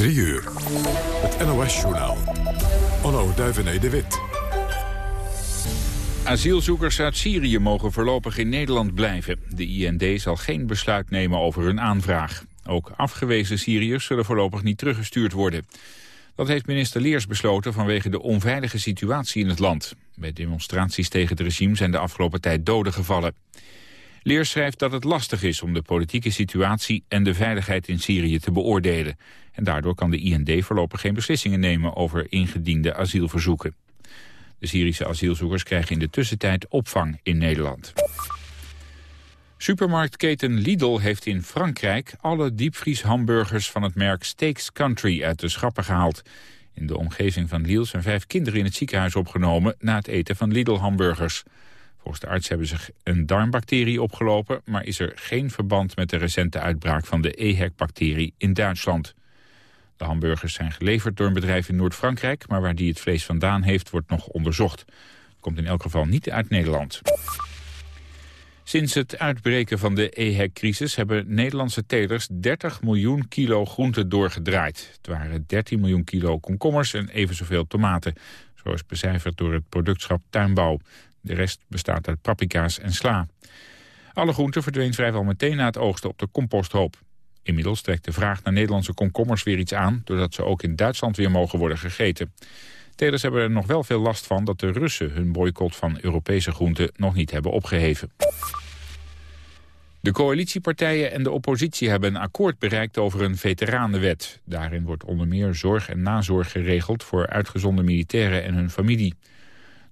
3 uur. Het NOS-journaal. Onno Duivené de Wit. Asielzoekers uit Syrië mogen voorlopig in Nederland blijven. De IND zal geen besluit nemen over hun aanvraag. Ook afgewezen Syriërs zullen voorlopig niet teruggestuurd worden. Dat heeft minister Leers besloten vanwege de onveilige situatie in het land. Bij demonstraties tegen het regime zijn de afgelopen tijd doden gevallen. Leers schrijft dat het lastig is om de politieke situatie en de veiligheid in Syrië te beoordelen. En daardoor kan de IND voorlopig geen beslissingen nemen over ingediende asielverzoeken. De Syrische asielzoekers krijgen in de tussentijd opvang in Nederland. Supermarktketen Lidl heeft in Frankrijk alle diepvrieshamburgers van het merk Steaks Country uit de schappen gehaald. In de omgeving van Lille zijn vijf kinderen in het ziekenhuis opgenomen na het eten van Lidl-hamburgers. Volgens de arts hebben ze een darmbacterie opgelopen... maar is er geen verband met de recente uitbraak van de EHEC-bacterie in Duitsland. De hamburgers zijn geleverd door een bedrijf in Noord-Frankrijk... maar waar die het vlees vandaan heeft, wordt nog onderzocht. Het komt in elk geval niet uit Nederland. Sinds het uitbreken van de EHEC-crisis hebben Nederlandse telers 30 miljoen kilo groenten doorgedraaid. Het waren 13 miljoen kilo komkommers en even zoveel tomaten. Zoals becijferd door het productschap Tuinbouw. De rest bestaat uit paprika's en sla. Alle groenten verdween vrijwel meteen na het oogsten op de composthoop. Inmiddels trekt de vraag naar Nederlandse komkommers weer iets aan... doordat ze ook in Duitsland weer mogen worden gegeten. Telers hebben er nog wel veel last van dat de Russen hun boycott van Europese groenten nog niet hebben opgeheven. De coalitiepartijen en de oppositie hebben een akkoord bereikt over een veteranenwet. Daarin wordt onder meer zorg en nazorg geregeld voor uitgezonde militairen en hun familie.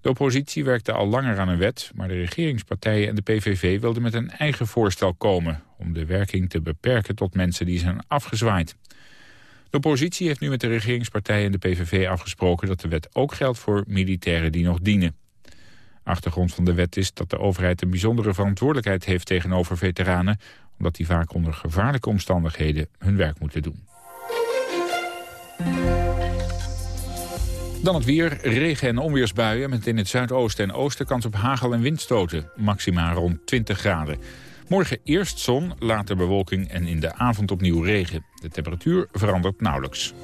De oppositie werkte al langer aan een wet, maar de regeringspartijen en de PVV wilden met een eigen voorstel komen... om de werking te beperken tot mensen die zijn afgezwaaid. De oppositie heeft nu met de regeringspartijen en de PVV afgesproken... dat de wet ook geldt voor militairen die nog dienen. Achtergrond van de wet is dat de overheid een bijzondere verantwoordelijkheid heeft tegenover veteranen... omdat die vaak onder gevaarlijke omstandigheden hun werk moeten doen. Dan het weer, regen- en onweersbuien met in het zuidoosten en oosten kans op hagel- en windstoten. Maximaal rond 20 graden. Morgen eerst zon, later bewolking en in de avond opnieuw regen. De temperatuur verandert nauwelijks.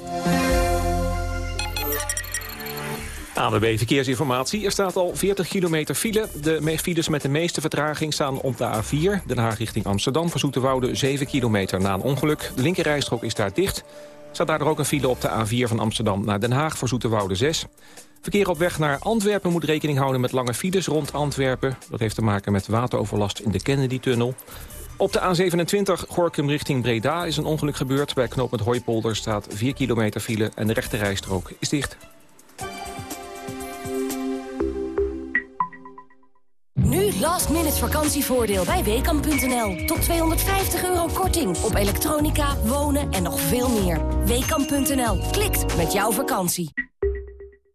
ANWB Verkeersinformatie. Er staat al 40 kilometer file. De files met de meeste vertraging staan op de A4. Den Haag richting Amsterdam voor Zoeterwoude 7 kilometer na een ongeluk. De linkerrijstrook is daar dicht staat daardoor ook een file op de A4 van Amsterdam naar Den Haag voor Zoeterwoude 6. Verkeer op weg naar Antwerpen moet rekening houden met lange files rond Antwerpen. Dat heeft te maken met wateroverlast in de Kennedy-tunnel. Op de A27 Gorkum richting Breda is een ongeluk gebeurd. Bij knooppunt Hooipolder staat 4 kilometer file en de rechterrijstrook is dicht. Last minute vakantievoordeel bij Weekamp.nl. Tot 250 euro korting op elektronica, wonen en nog veel meer. Weekamp.nl. Klikt met jouw vakantie.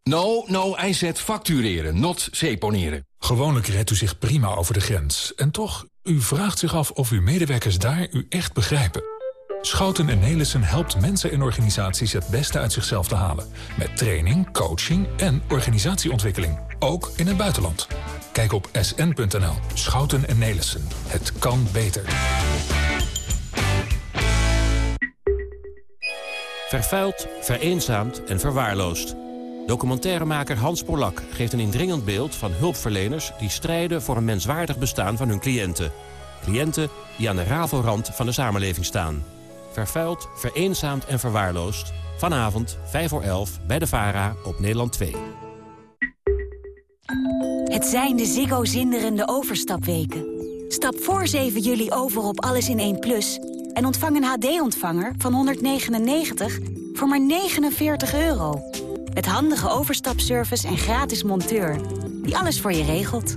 No, no, IZ factureren, not seponeren. Gewoonlijk redt u zich prima over de grens. En toch, u vraagt zich af of uw medewerkers daar u echt begrijpen. Schouten en Nelissen helpt mensen en organisaties het beste uit zichzelf te halen. Met training, coaching en organisatieontwikkeling. Ook in het buitenland. Kijk op sn.nl. Schouten en Nelissen. Het kan beter. Vervuild, vereenzaamd en verwaarloosd. Documentairemaker Hans Polak geeft een indringend beeld van hulpverleners... die strijden voor een menswaardig bestaan van hun cliënten. Cliënten die aan de rafelrand van de samenleving staan. Vervuild, vereenzaamd en verwaarloosd. Vanavond, 5 voor 11, bij de VARA op Nederland 2. Het zijn de Ziggo zinderende overstapweken. Stap voor 7 juli over op Alles in 1 Plus... en ontvang een HD-ontvanger van 199 voor maar 49 euro. Met handige overstapservice en gratis monteur... die alles voor je regelt.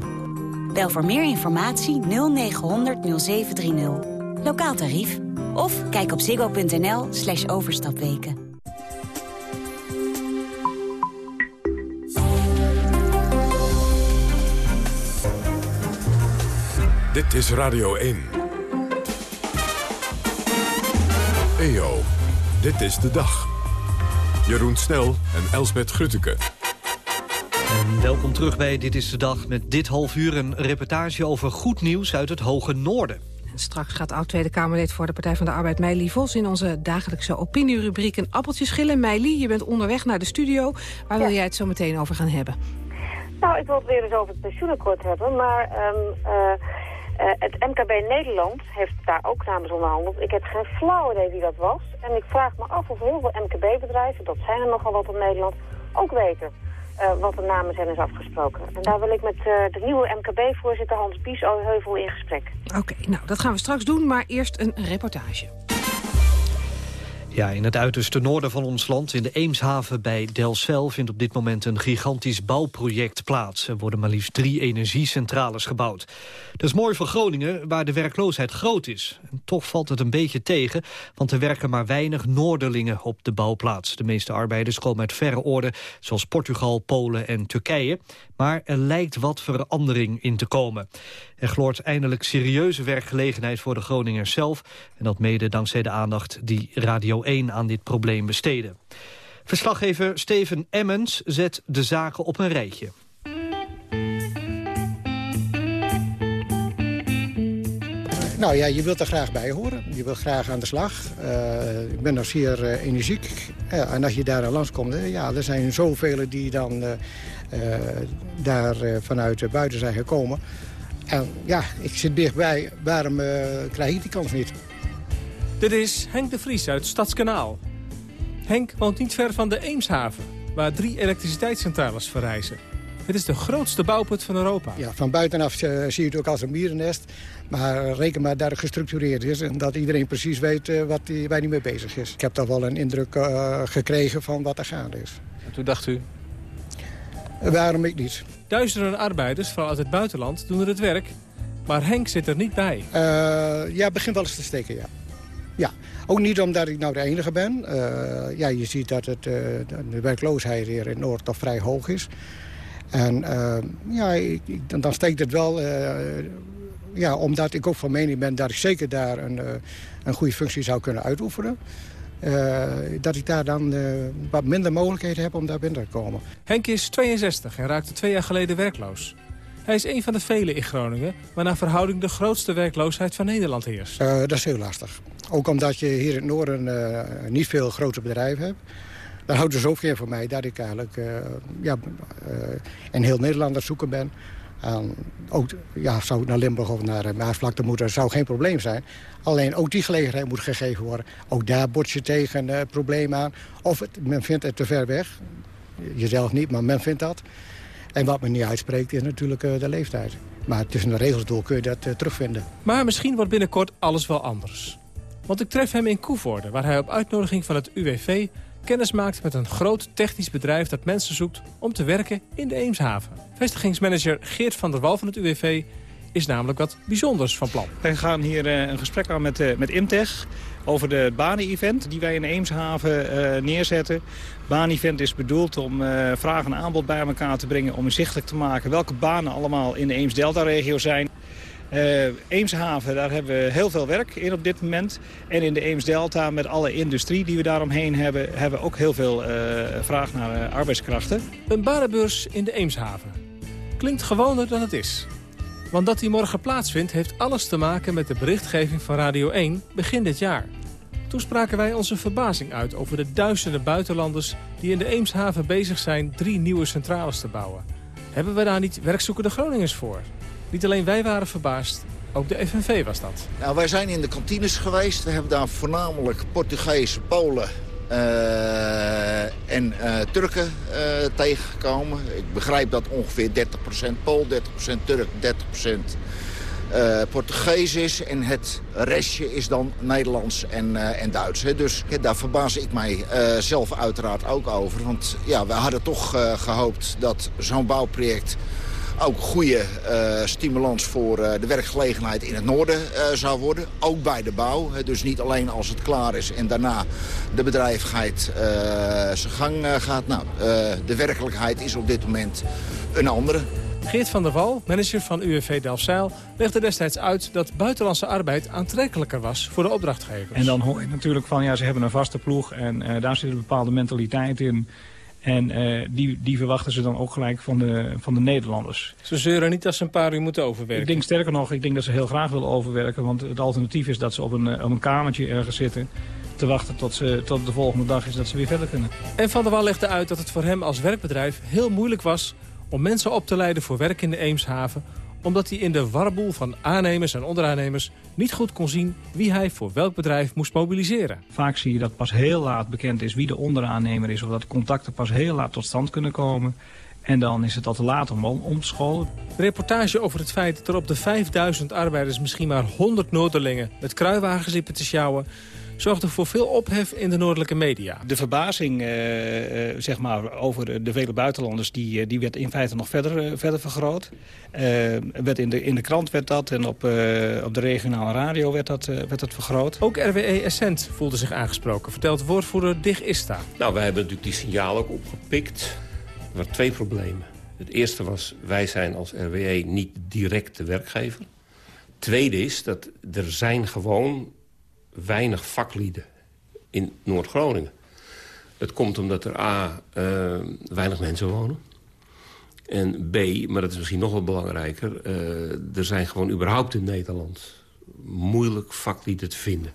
Bel voor meer informatie 0900 0730. Lokaal tarief. Of kijk op ziggo.nl slash overstapweken. Dit is Radio 1. EO, dit is de dag. Jeroen Snel en Elsbet Grutteke. En welkom terug bij Dit is de Dag met dit half uur een reportage over goed nieuws uit het Hoge Noorden. Straks gaat oud-Tweede Kamerlid voor de Partij van de Arbeid Meili Vos... in onze dagelijkse opinierubriek een appeltje schillen. Meili, je bent onderweg naar de studio. Waar wil jij het zo meteen over gaan hebben? Nou, ik wil het weer eens over het pensioenakkoord hebben. Maar um, uh, het MKB Nederland heeft daar ook namens onderhandeld. Ik heb geen flauw idee wie dat was. En ik vraag me af of heel veel MKB-bedrijven, dat zijn er nogal wat in Nederland, ook weten uh, wat de namen zijn is afgesproken. En daar wil ik met uh, de nieuwe MKB-voorzitter Hans Bies Heuvel in gesprek. Oké, nou dat gaan we straks doen, maar eerst een reportage. Ja, in het uiterste noorden van ons land, in de Eemshaven bij Delfzijl... vindt op dit moment een gigantisch bouwproject plaats. Er worden maar liefst drie energiecentrales gebouwd. Dat is mooi voor Groningen, waar de werkloosheid groot is. En toch valt het een beetje tegen, want er werken maar weinig Noorderlingen op de bouwplaats. De meeste arbeiders komen uit verre orde, zoals Portugal, Polen en Turkije. Maar er lijkt wat verandering in te komen. Er gloort eindelijk serieuze werkgelegenheid voor de Groningers zelf... en dat mede dankzij de aandacht die Radio 1 aan dit probleem besteden. Verslaggever Steven Emmens zet de zaken op een rijtje. Nou ja, je wilt er graag bij horen. Je wilt graag aan de slag. Uh, ik ben nog zeer uh, energiek. Ja, en als je daar aan langskomt, ja, er zijn zoveel die dan daar vanuit buiten zijn gekomen. En ja, ik zit dichtbij. Waarom krijg ik die kans niet? Dit is Henk de Vries uit Stadskanaal. Henk woont niet ver van de Eemshaven, waar drie elektriciteitscentrales verrijzen. Het is de grootste bouwput van Europa. Ja, van buitenaf uh, zie je het ook als een mierennest. Maar reken maar dat het gestructureerd is en dat iedereen precies weet uh, wat die, waar hij mee bezig is. Ik heb toch wel een indruk uh, gekregen van wat er gaande is. En toen dacht u? waarom ik niet? Duizenden arbeiders, vooral uit het buitenland, doen er het werk. Maar Henk zit er niet bij. ja, het begint wel eens te steken, ja. Ja, ook niet omdat ik nou de enige ben. ja, je ziet dat het, de werkloosheid hier in Noord toch vrij hoog is. En uh, ja, ik, dan steekt het wel, ja, omdat ik ook van mening ben dat ik zeker daar een, een goede functie zou kunnen uitoefenen. dat ik daar dan wat minder mogelijkheden heb om daar binnen te komen. Henk is 62 en raakte twee jaar geleden werkloos. Hij is een van de velen in Groningen... waar naar verhouding de grootste werkloosheid van Nederland heerst. dat is heel lastig. Ook omdat je hier in het noorden niet veel grote bedrijven hebt dat houdt dus ook weer voor mij dat ik eigenlijk uh, ja, in heel Nederland aan zoeken ben. En ook, ja, zou ik naar Limburg of naar Maasvlakte moeten, zou geen probleem zijn. Alleen ook die gelegenheid moet gegeven worden. Ook daar bot je tegen een probleem aan. Of het, men vindt het te ver weg. Jezelf niet, maar men vindt dat. En wat men niet uitspreekt is natuurlijk de leeftijd. Maar tussen de regels door kun je dat terugvinden. Maar misschien wordt binnenkort alles wel anders. Want ik tref hem in Koevoorde, waar hij op uitnodiging van het UWV kennis maakt met een groot technisch bedrijf dat mensen zoekt om te werken in de Eemshaven. Vestigingsmanager Geert van der Wal van het UWV is namelijk wat bijzonders van plan. Wij gaan hier uh, een gesprek aan met, uh, met Imtech over de banen-event die wij in Eemshaven uh, neerzetten. Baan-event is bedoeld om vraag en aanbod bij elkaar te brengen... om inzichtelijk te maken welke banen allemaal in de Eems-Delta-regio zijn. Uh, Eemshaven, daar hebben we heel veel werk in op dit moment. En in de Eemsdelta met alle industrie die we daaromheen hebben... hebben we ook heel veel uh, vraag naar uh, arbeidskrachten. Een banenbeurs in de Eemshaven. Klinkt gewoner dan het is. Want dat die morgen plaatsvindt heeft alles te maken met de berichtgeving van Radio 1 begin dit jaar. Toen spraken wij onze verbazing uit over de duizenden buitenlanders... die in de Eemshaven bezig zijn drie nieuwe centrales te bouwen. Hebben we daar niet werkzoekende Groningers voor? Niet alleen wij waren verbaasd, ook de FNV was dat. Nou, wij zijn in de kantines geweest. We hebben daar voornamelijk Portugees, Polen uh, en uh, Turken uh, tegengekomen. Ik begrijp dat ongeveer 30% Pool, 30% Turk, 30% Portugees is. En het restje is dan Nederlands en, en Duits. Hè. Dus daar verbaas ik mij zelf uiteraard ook over. Want ja, we hadden toch gehoopt dat zo'n bouwproject ook goede uh, stimulans voor uh, de werkgelegenheid in het noorden uh, zou worden. Ook bij de bouw. Dus niet alleen als het klaar is en daarna de bedrijvigheid zijn gang gaat. Nou, de werkelijkheid is op dit moment een andere. Geert van der Wal, manager van UWV Delfzijl, legde destijds uit dat buitenlandse arbeid aantrekkelijker was voor de opdrachtgevers. En dan hoor je natuurlijk van, ja, ze hebben een vaste ploeg en daar zit een bepaalde mentaliteit in. En die, die verwachten ze dan ook gelijk van de, van de Nederlanders. Ze zeuren niet dat ze een paar uur moeten overwerken? Ik denk sterker nog, ik denk dat ze heel graag willen overwerken. Want het alternatief is dat ze op een, op een kamertje ergens zitten te wachten tot, ze, tot de volgende dag is dat ze weer verder kunnen. En Van der Wal legde uit dat het voor hem als werkbedrijf heel moeilijk was... om mensen op te leiden voor werk in de Eemshaven omdat hij in de warboel van aannemers en onderaannemers niet goed kon zien wie hij voor welk bedrijf moest mobiliseren. Vaak zie je dat pas heel laat bekend is wie de onderaannemer is... of dat contacten pas heel laat tot stand kunnen komen. En dan is het al te laat om om te scholen. Reportage over het feit dat er op de 5000 arbeiders misschien maar 100 Noorderlingen met kruiwagens liepen te sjouwen zorgde voor veel ophef in de noordelijke media. De verbazing eh, eh, zeg maar, over de vele buitenlanders die, eh, die werd in feite nog verder, verder vergroot. werd in, de, in de krant werd dat en op, op de regionale radio werd dat, werd dat vergroot. Ook RWE Essent voelde zich aangesproken, vertelt woordvoerder Dig Ista. Nou, wij hebben natuurlijk die signalen ook opgepikt. Er waren twee problemen. Het eerste was, wij zijn als RWE niet direct de werkgever. Tweede is dat er zijn gewoon weinig vaklieden in Noord-Groningen. Het komt omdat er A, uh, weinig mensen wonen. En B, maar dat is misschien nog wel belangrijker... Uh, er zijn gewoon überhaupt in Nederland moeilijk vaklieden te vinden.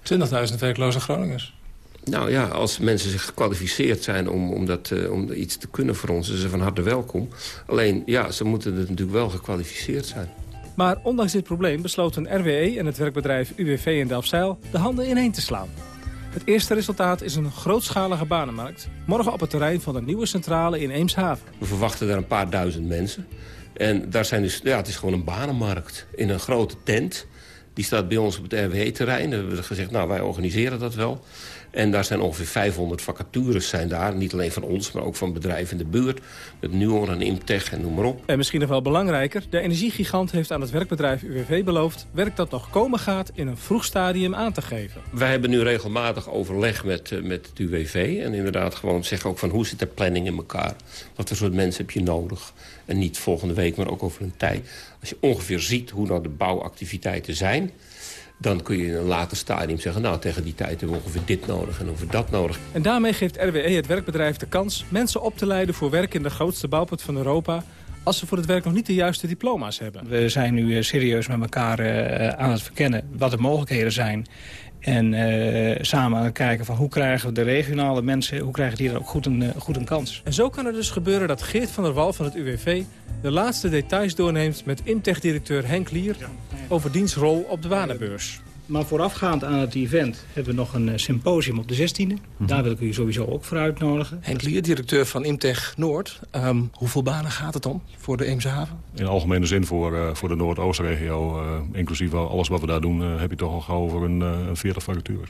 20.000 werkloze Groningers. Nou ja, als mensen zich gekwalificeerd zijn om, om, dat, uh, om iets te kunnen voor ons... is ze van harte welkom. Alleen, ja, ze moeten natuurlijk wel gekwalificeerd zijn. Maar ondanks dit probleem besloten RWE en het werkbedrijf UWV in Delfzijl de handen ineen te slaan. Het eerste resultaat is een grootschalige banenmarkt. Morgen op het terrein van de nieuwe centrale in Eemshaven. We verwachten daar een paar duizend mensen. En daar zijn dus, ja, het is gewoon een banenmarkt in een grote tent. Die staat bij ons op het RWE-terrein. We hebben gezegd, nou, wij organiseren dat wel. En daar zijn ongeveer 500 vacatures zijn daar. Niet alleen van ons, maar ook van bedrijven in de buurt. Met Nuon en Imtech en noem maar op. En misschien nog wel belangrijker. De energiegigant heeft aan het werkbedrijf UWV beloofd... werk dat nog komen gaat in een vroeg stadium aan te geven. Wij hebben nu regelmatig overleg met, eh, met het UWV. En inderdaad gewoon zeggen ook van hoe zit de planning in elkaar. Wat voor soort mensen heb je nodig. En niet volgende week, maar ook over een tijd. Als je ongeveer ziet hoe nou de bouwactiviteiten zijn dan kun je in een later stadium zeggen... nou, tegen die tijd hebben we ongeveer dit nodig en over dat nodig. En daarmee geeft RWE het werkbedrijf de kans... mensen op te leiden voor werk in de grootste bouwput van Europa als ze voor het werk nog niet de juiste diploma's hebben. We zijn nu eh, serieus met elkaar uh, aan het verkennen wat de mogelijkheden zijn. En uh, samen aan het kijken van hoe krijgen we de regionale mensen... hoe krijgen die er ook goed een, goed een kans. En zo kan het dus gebeuren dat Geert van der Wal van het UWV... de laatste details doorneemt met Imtech-directeur Henk Lier... over dienstrol op de banenbeurs. Maar voorafgaand aan het event hebben we nog een eh, symposium op de 16e. Mhm. Daar wil ik u sowieso ook voor uitnodigen. Henk Lier, directeur van Imtech Noord. Ehm, hoeveel banen gaat het om voor de Eemshaven? In algemene zin voor, uh, voor de Noordoostregio, uh, inclusief alles wat we daar doen... heb je toch al gauw over een, een 40 vacatures.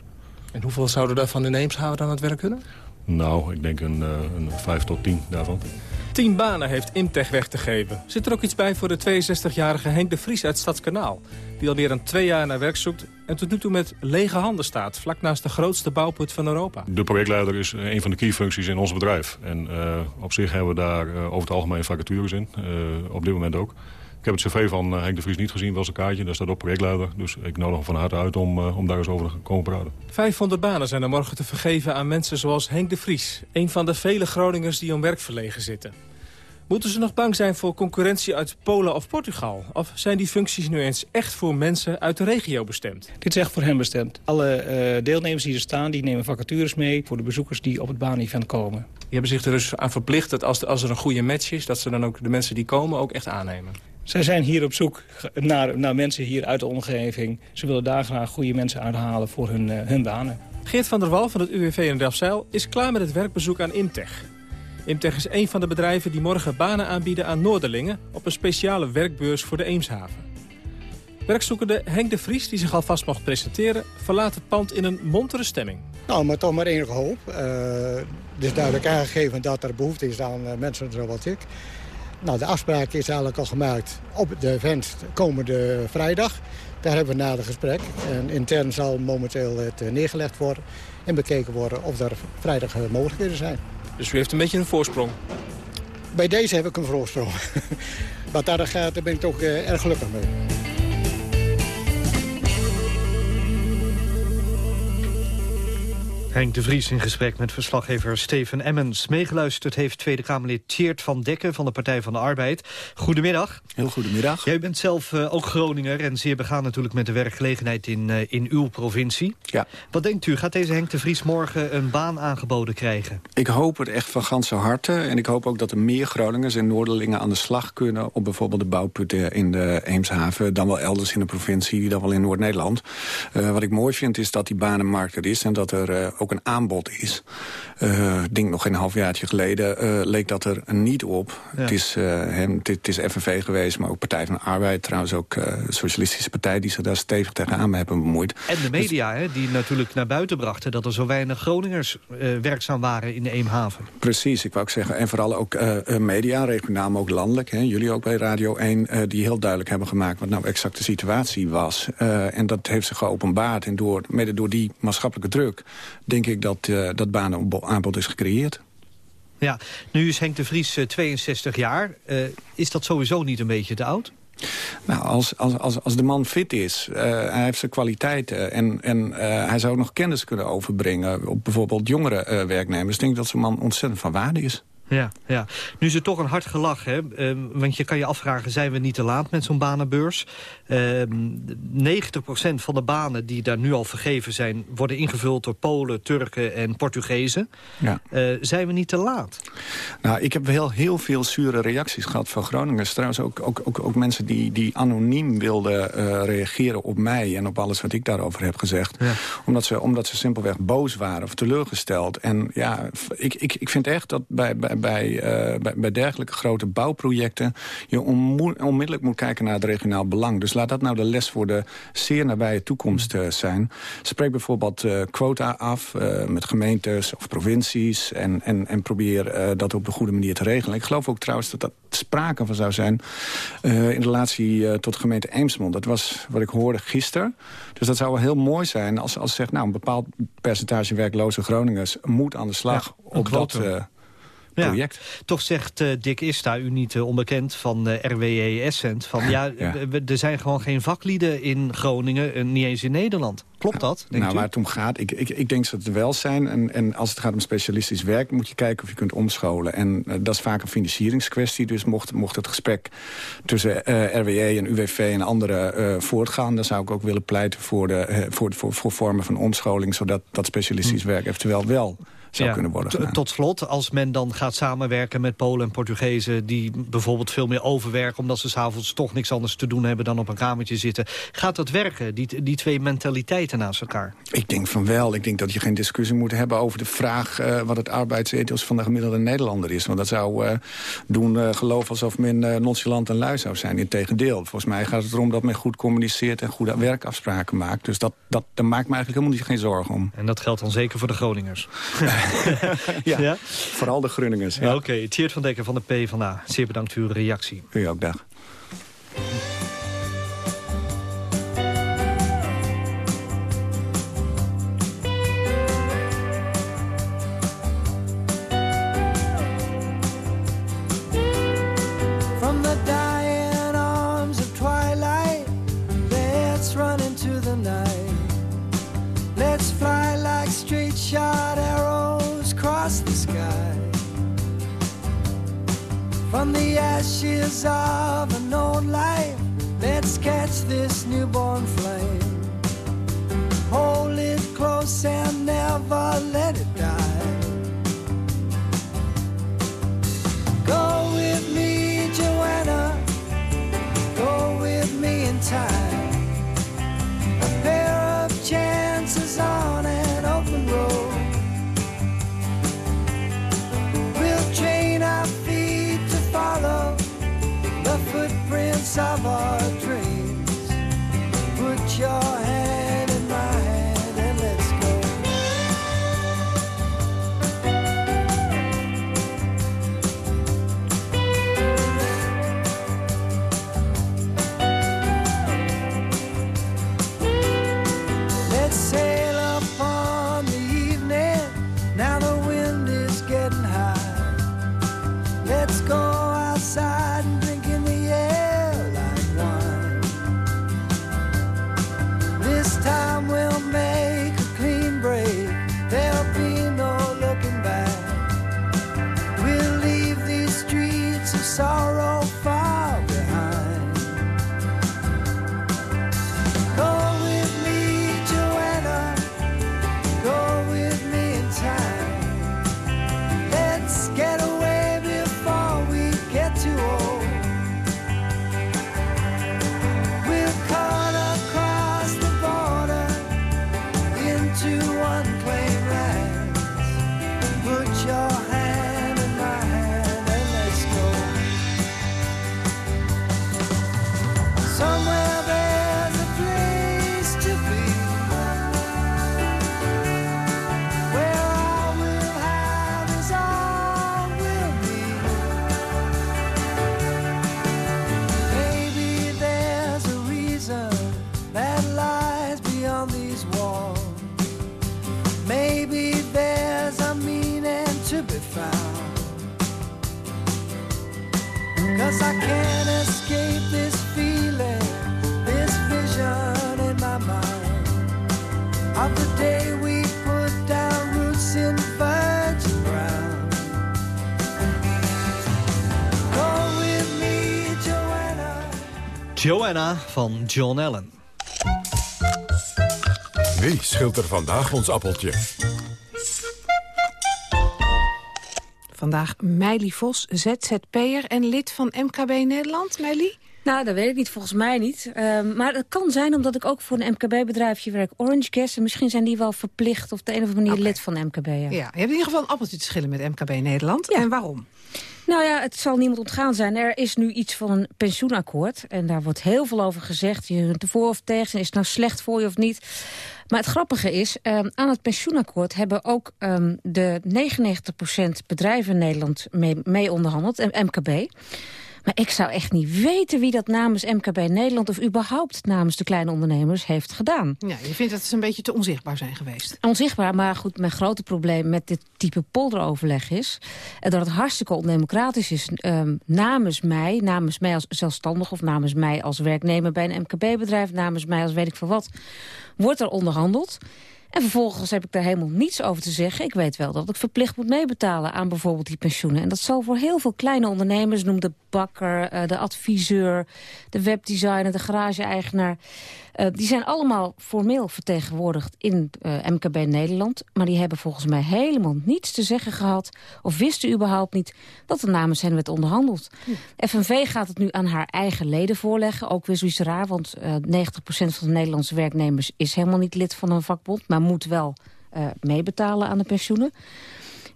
En hoeveel zouden daarvan in Eemshaven aan het werk kunnen? Nou, ik denk een, een 5 tot 10 daarvan. 10 banen heeft Imtech weg te geven. Zit er ook iets bij voor de 62-jarige Henk de Vries uit Stadskanaal... die al meer dan twee jaar naar werk zoekt en tot nu toe met lege handen staat... vlak naast de grootste bouwput van Europa. De projectleider is een van de key functies in ons bedrijf. En uh, op zich hebben we daar uh, over het algemeen vacatures in. Uh, op dit moment ook. Ik heb het cv van Henk de Vries niet gezien, wel zijn kaartje. Daar staat op projectleider. Dus ik nodig hem van harte uit om, om daar eens over te komen praten. 500 banen zijn er morgen te vergeven aan mensen zoals Henk de Vries. Een van de vele Groningers die om werk verlegen zitten. Moeten ze nog bang zijn voor concurrentie uit Polen of Portugal? Of zijn die functies nu eens echt voor mensen uit de regio bestemd? Dit is echt voor hen bestemd. Alle uh, deelnemers die er staan, die nemen vacatures mee... voor de bezoekers die op het baanevent komen. Die hebben zich er dus aan verplicht dat als, als er een goede match is... dat ze dan ook de mensen die komen ook echt aannemen? Zij zijn hier op zoek naar, naar mensen hier uit de omgeving. Ze willen daar graag goede mensen uithalen voor hun, uh, hun banen. Geert van der Wal van het UWV in Delfzijl is klaar met het werkbezoek aan Intech. Imtech is een van de bedrijven die morgen banen aanbieden aan Noorderlingen... op een speciale werkbeurs voor de Eemshaven. Werkzoekende Henk de Vries, die zich alvast mocht presenteren... verlaat het pand in een montere stemming. Nou, maar toch maar enige hoop. Uh, het is duidelijk aangegeven dat er behoefte is aan uh, mensen zoals ik. Nou, de afspraak is eigenlijk al gemaakt op de event komende vrijdag. Daar hebben we na het gesprek. En intern zal momenteel het uh, neergelegd worden... en bekeken worden of er vrijdag mogelijkheden zijn. Dus u heeft een beetje een voorsprong? Bij deze heb ik een voorsprong. Wat daar gaat, daar ben ik toch uh, erg gelukkig mee. Henk de Vries in gesprek met verslaggever Steven Emmens. Meegeluisterd heeft Tweede Kamerlid Tjeerd van Dekken van de Partij van de Arbeid. Goedemiddag. Heel goedemiddag. Jij bent zelf uh, ook Groninger en zeer begaan natuurlijk met de werkgelegenheid in, uh, in uw provincie. Ja. Wat denkt u, gaat deze Henk de Vries morgen een baan aangeboden krijgen? Ik hoop het echt van ganse harte. En ik hoop ook dat er meer Groningers en Noorderlingen aan de slag kunnen... op bijvoorbeeld de bouwputten in de Eemshaven... dan wel elders in de provincie, dan wel in Noord-Nederland. Uh, wat ik mooi vind is dat die banenmarkt er is... en dat er ook een aanbod is. Uh, ik denk nog een halfjaartje geleden uh, leek dat er niet op. Ja. Het, is, uh, hem, het, is FNV geweest, maar ook Partij van de Arbeid. Trouwens ook de Socialistische Partij die zich daar stevig tegenaan hebben bemoeid. En de media, dus, hè, die natuurlijk naar buiten brachten... dat er zo weinig Groningers werkzaam waren in de Eemhaven. Precies, ik wou ook zeggen. En vooral ook media, regionaal maar ook landelijk. Hè, jullie ook bij Radio 1, die heel duidelijk hebben gemaakt... wat nou exact de situatie was. en dat heeft zich geopenbaard. En door, mede door die maatschappelijke druk denk ik dat uh, dat banenaanbod is gecreëerd. Ja, nu is Henk de Vries uh, 62 jaar. Uh, is dat sowieso niet een beetje te oud? Nou, als, als, als, als de man fit is, hij heeft zijn kwaliteiten... en, en hij zou nog kennis kunnen overbrengen op bijvoorbeeld jongere werknemers... denk ik dat zo'n man ontzettend van waarde is. Ja, ja. Nu is het toch een hard gelach, hè? Uh, want je kan je afvragen, zijn we niet te laat met zo'n banenbeurs? Uh, 90% van de banen die daar nu al vergeven zijn... worden ingevuld door Polen, Turken en Portugezen. Ja. Uh, zijn we niet te laat? Nou, ik heb wel heel veel zure reacties gehad van Groningers. Trouwens ook, ook, ook, ook mensen die, die anoniem wilden uh, reageren op mij... en op alles wat ik daarover heb gezegd. Ja. Omdat, ze, omdat ze simpelweg boos waren of teleurgesteld. En ja, ik, ik, ik vind echt dat bij, bij bij, uh, bij, bij, dergelijke grote bouwprojecten... je onmiddellijk moet kijken naar het regionaal belang. Dus laat dat nou de les voor de zeer nabije toekomst uh, zijn. Spreek bijvoorbeeld uh, quota af met gemeentes of provincies... en, en, en probeer dat op de goede manier te regelen. Ik geloof ook trouwens dat dat sprake van zou zijn... in relatie tot gemeente Eemsmond. Dat was wat ik hoorde gisteren. Dus dat zou wel heel mooi zijn als, als zegt... nou, een bepaald percentage werkloze Groningers moet aan de slag... Ja, op dat project. Ja, toch zegt uh, Dick Ista, u niet uh, onbekend van uh, RWE Essent... van ja, ja. er zijn gewoon geen vaklieden in Groningen, niet eens in Nederland. Klopt dat? nou, waar het om gaat, ik, ik, ik denk dat het wel zijn. En, en als het gaat om specialistisch werk, moet je kijken of je kunt omscholen. En dat is vaak een financieringskwestie. Dus mocht, mocht het gesprek tussen RWE en UWV en anderen voortgaan... dan zou ik ook willen pleiten voor, de, voor, voor, voor vormen van omscholing... zodat dat specialistisch hm. werk eventueel wel zou kunnen worden gedaan. Tot slot, als men dan gaat samenwerken met Polen en Portugezen... die bijvoorbeeld veel meer overwerken... omdat ze s'avonds toch niks anders te doen hebben dan op een kamertje zitten... gaat dat werken, die, die twee mentaliteiten naast elkaar? Ik denk van wel. Ik denk dat je geen discussie moet hebben over de vraag... Uh, wat het arbeidsethos van de gemiddelde Nederlander is. Want dat zou uh, doen uh, geloven alsof men nonchalant en lui zou zijn. Integendeel. Volgens mij gaat het erom dat men goed communiceert... en goede werkafspraken maakt. Dus dat, dat, daar maakt me eigenlijk helemaal geen zorgen om. En dat geldt dan zeker voor de Groningers? ja, ja, vooral de Grunningers. Ja. Oké, okay. Tjeerd van Dekker van de PvdA. Zeer bedankt voor uw reactie. U ook, dag. Ashes of an old life, let's catch this newborn flame. Hold it close and never let it die. Joanna van John Allen. Wie schilt er vandaag ons appeltje? Vandaag Meili Vos, ZZP'er en lid van MKB Nederland. Meili? Nou, dat weet ik niet, volgens mij niet. Ehm, maar het kan zijn omdat ik ook voor een MKB-bedrijfje werk. Orange Gas, en misschien zijn die wel verplicht... of op de een of andere manier lid van MKB. Ja. ja, je hebt in ieder geval een appeltje te schillen met MKB Nederland. En waarom? Nou ja, het zal niemand ontgaan zijn. Er is nu iets van een pensioenakkoord. En daar wordt heel veel over gezegd. Je kunt ervoor of tegen. Is het nou slecht voor je of niet? Maar het grappige is, um, aan het pensioenakkoord hebben ook um, de 99% bedrijven in Nederland mee, mee onderhandeld, MKB. Maar ik zou echt niet weten wie dat namens MKB Nederland... of überhaupt namens de kleine ondernemers heeft gedaan. Ja, je vindt dat ze een beetje te onzichtbaar zijn geweest. Onzichtbaar, maar goed, mijn grote probleem met dit type polderoverleg is... dat het hartstikke ondemocratisch is um, namens mij... namens mij als zelfstandig of namens mij als werknemer bij een MKB-bedrijf... namens mij als weet ik veel wat, wordt er onderhandeld... En vervolgens heb ik daar helemaal niets over te zeggen. Ik weet wel dat ik verplicht moet meebetalen aan bijvoorbeeld die pensioenen. En dat zal voor heel veel kleine ondernemers, noem de bakker, eh, de adviseur, de webdesigner, de garage-eigenaar. Uh, die zijn allemaal formeel vertegenwoordigd in uh, eh, MKB Nederland. Maar die hebben volgens mij helemaal niets te zeggen gehad. Of wisten überhaupt niet dat er namens hen werd onderhandeld. Hm. FNV gaat het nu aan haar eigen leden voorleggen. Ook weer zoiets raar, want uh, 90% van de Nederlandse werknemers... is helemaal niet lid van een vakbond, maar moet wel meebetalen aan de pensioenen.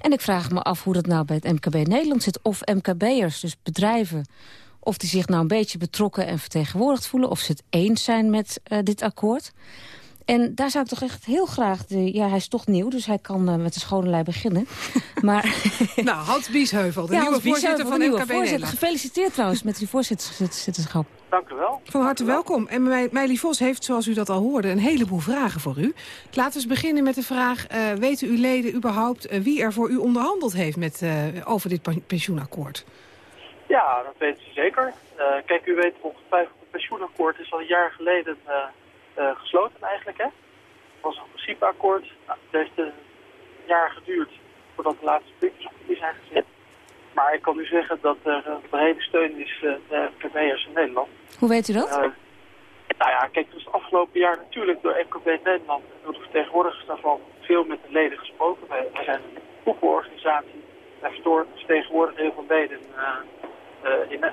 En ik vraag me af hoe dat nou bij het MKB Nederland zit. Of MKB'ers, dus bedrijven of die zich nou een beetje betrokken en vertegenwoordigd voelen... of ze het eens zijn met uh, dit akkoord. En daar zou ik toch echt heel graag... De, ja, hij is toch nieuw, dus hij kan uh, met de schone lei beginnen. maar, nou, Hans Biesheuvel, de ja, nieuwe voorzitter van MKB voorzitter. Gefeliciteerd trouwens met uw voorzitterschap. Dank u wel. Van harte welkom. En Meili Vos heeft, zoals u dat al hoorde, een heleboel vragen voor u. Laten we eens beginnen met de vraag... Uh, weten uw leden überhaupt uh, wie er voor u onderhandeld heeft met, uh, over dit pensioenakkoord? Ja, dat weten ze zeker. Uh, kijk, u weet ongetwijfeld, het pensioenakkoord is al een jaar geleden uh, uh, gesloten eigenlijk. Hè? Het was een principeakkoord. Nou, het heeft een jaar geduurd voordat de laatste puntjes op de zijn gezet. Maar ik kan u zeggen dat er een brede steun is de MKB'ers in Nederland. Hoe weet u dat? nou ja, kijk, er is het afgelopen jaar natuurlijk door MKB Nederland en door de vertegenwoordigers daarvan veel met de leden gesproken. Wij, zijn een groepenorganisatie. Wij vertegenwoordigen heel veel leden uh, in,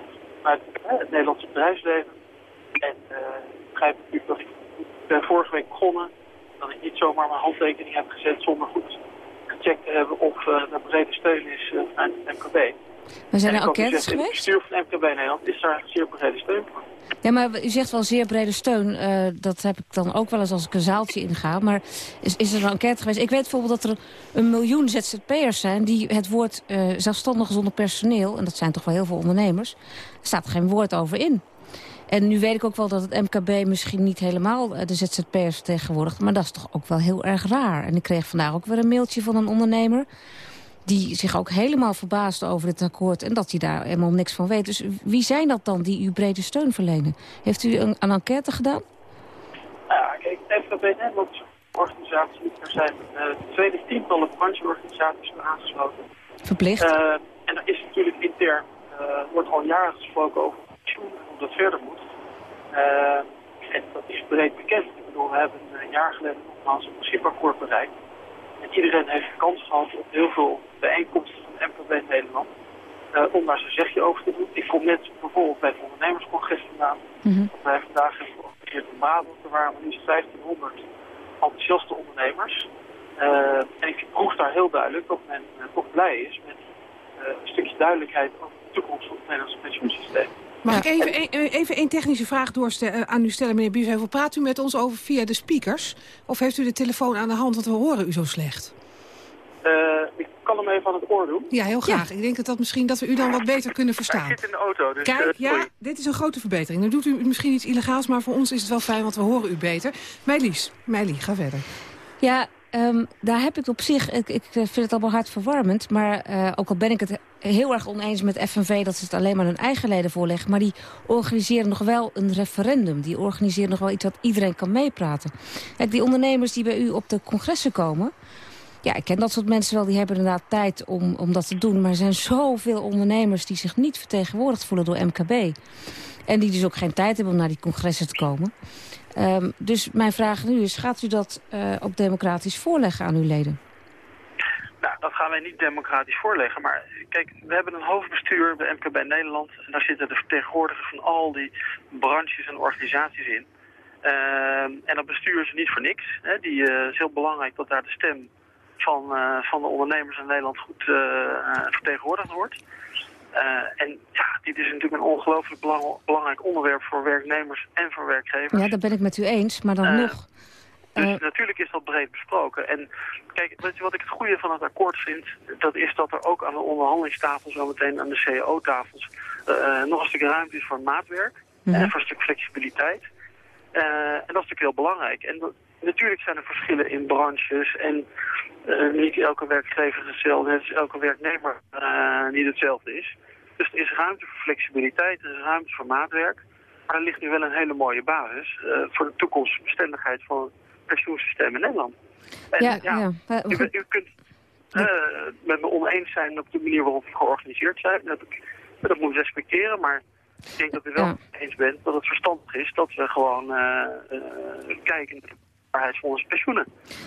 uit het Nederlandse bedrijfsleven. En uh, ik begrijp natuurlijk dat ik, ben vorige week begonnen, dat ik niet zomaar mijn handtekening heb gezet zonder goed gecheckt te hebben of uh, er brede steun is vanuit het MKB. Maar zijn er enquêtes geweest? Het bestuur van MKB Nederland is daar zeer brede steun voor. Ja, maar u zegt wel zeer brede steun. Uh, dat heb ik dan ook wel eens als ik een zaaltje inga. Maar is, is er een enquête geweest? Ik weet bijvoorbeeld dat er een miljoen ZZP'ers zijn... die het woord uh, zelfstandig zonder personeel... en dat zijn toch wel heel veel ondernemers... staat er geen woord over in. En nu weet ik ook wel dat het MKB misschien niet helemaal de ZZP'ers vertegenwoordigt... maar dat is toch ook wel heel erg raar. En ik kreeg vandaag ook weer een mailtje van een ondernemer die zich ook helemaal verbaasde over dit akkoord... en dat hij daar helemaal niks van weet. Dus wie zijn dat dan die u brede steun verlenen? Heeft u een, een enquête gedaan? Ja, kijk, FKB Nederland is een organisatie. Er zijn uh, tweede tientallen brancheorganisaties aangesloten. Verplicht? Uh, en er is natuurlijk intern, uh, wordt al jaren gesproken over pensioen, hoe dat verder moet. en dat is breed bekend. Ik bedoel, we hebben een jaar geleden nogmaals een principeakkoord bereikt. En iedereen heeft de kans gehad op heel veel bijeenkomsten van MKB Nederland. Uh, om daar zijn zegje over te doen. Ik kom net bijvoorbeeld bij het ondernemerscongres vandaan. Mm -hmm. Wij vandaag hebben georganiseerd in Brabant. Er waren maar liefst 1500 enthousiaste ondernemers. Uh, en ik proef daar heel duidelijk dat men uh, toch blij is met een stukje duidelijkheid over de toekomst van het Nederlandse pensioensysteem. Mag ik even, een, even één technische vraag aan u stellen, meneer Biesheuvel? Praat u met ons over via de speakers? Of heeft u de telefoon aan de hand, want we horen u zo slecht? Uh, ik kan hem even aan het oor doen. Ja, heel graag. Ik denk dat, dat misschien dat we u dan wat beter kunnen verstaan. Ik zit in de auto, dus... Kijk, uh, ja, dit is een grote verbetering. Dan doet u misschien iets illegaals, maar voor ons is het wel fijn, want we horen u beter. Meilies, Meili, ga verder. Ja, Um, daar heb ik op zich, ik, ik vind het allemaal hartverwarmend... maar uh, ook al ben ik het heel erg oneens met FNV... dat ze het alleen maar hun eigen leden voorleggen... maar die organiseren nog wel een referendum. Die organiseren nog wel iets wat iedereen kan meepraten. Kijk, die ondernemers die bij u op de congressen komen... Ja, ik ken dat soort mensen wel, die hebben inderdaad tijd om, om dat te doen. Maar er zijn zoveel ondernemers die zich niet vertegenwoordigd voelen door MKB. En die dus ook geen tijd hebben om naar die congressen te komen. Ehm, dus mijn vraag nu is, gaat u dat uh, ook democratisch voorleggen aan uw leden? Nou, dat gaan wij niet democratisch voorleggen. Maar kijk, we hebben een hoofdbestuur bij MKB Nederland. En daar zitten de vertegenwoordigers van al die branches en organisaties in. Uh, en dat bestuur is niet voor niks. Hè. Die uh, is heel belangrijk dat daar de stem van, uh, van de ondernemers in Nederland goed vertegenwoordigd wordt. En ja, dit is natuurlijk een ongelooflijk belang, belangrijk onderwerp voor werknemers en voor werkgevers. Ja, dat ben ik met u eens, maar dan nog... Dus natuurlijk is dat breed besproken. En kijk, weet je wat ik het goede van het akkoord vind? Dat is dat er ook aan de onderhandelingstafel, zometeen aan de CAO-tafels, uh, nog een stuk ruimte is voor maatwerk. -hmm. En voor een stuk flexibiliteit. En dat is natuurlijk heel belangrijk. En natuurlijk zijn er verschillen in branches. En uh, niet elke werkgever is hetzelfde. Elke werknemer niet hetzelfde is. Dus er is ruimte voor flexibiliteit. Er is ruimte voor maatwerk. Maar er ligt nu wel een hele mooie basis voor de toekomstbestendigheid van pensioensysteem in Nederland. En, ja, ja. ja. U, u, kunt uh, met me oneens zijn op de manier waarop we georganiseerd zijn. Dat, ik, dat moet ik respecteren, maar ik denk dat u wel ja. eens bent dat het verstandig is dat we gewoon uh, uh, kijken naar de onze pensioenen.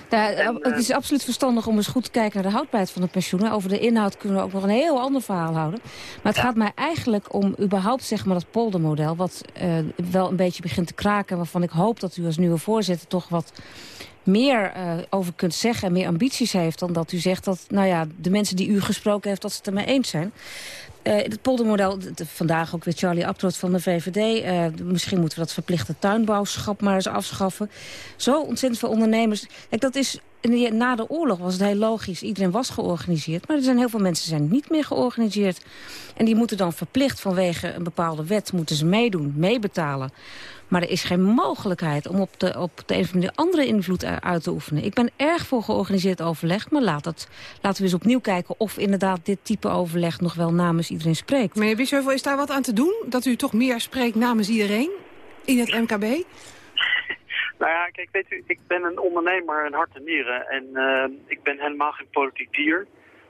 Ja, en, het is absoluut verstandig om eens goed te kijken naar de houdbaarheid van de pensioenen. Over de inhoud kunnen we ook nog een heel ander verhaal houden. Maar het ja. gaat mij eigenlijk om überhaupt zeg maar, dat poldermodel... wat wel een beetje begint te kraken... waarvan ik hoop dat u als nieuwe voorzitter toch wat meer uh, over kunt zeggen en meer ambities heeft... dan dat u zegt dat nou ja, de mensen die u gesproken heeft... dat ze het ermee eens zijn. Uh, het poldermodel, vandaag ook weer Charlie Abtrot van de VVD. Uh, misschien moeten we dat verplichte tuinbouwschap maar eens afschaffen. Zo ontzettend veel ondernemers. Kijk, dat is na de oorlog was het heel logisch. Iedereen was georganiseerd. Maar er zijn heel veel mensen zijn niet meer georganiseerd. En die moeten dan verplicht vanwege een bepaalde wet... moeten ze meedoen, meebetalen. Maar er is geen mogelijkheid om op de, op de een of andere invloed uit te oefenen. Ik ben erg voor georganiseerd overleg, maar laat dat, laten we eens opnieuw kijken... of inderdaad dit type overleg nog wel namens iedereen spreekt. Meneer is daar wat aan te doen? Dat u toch meer spreekt namens iedereen in het MKB? Nou ja, kijk, weet u, ik ben een ondernemer in hart en nieren. En uh, ik ben helemaal geen politiek dier.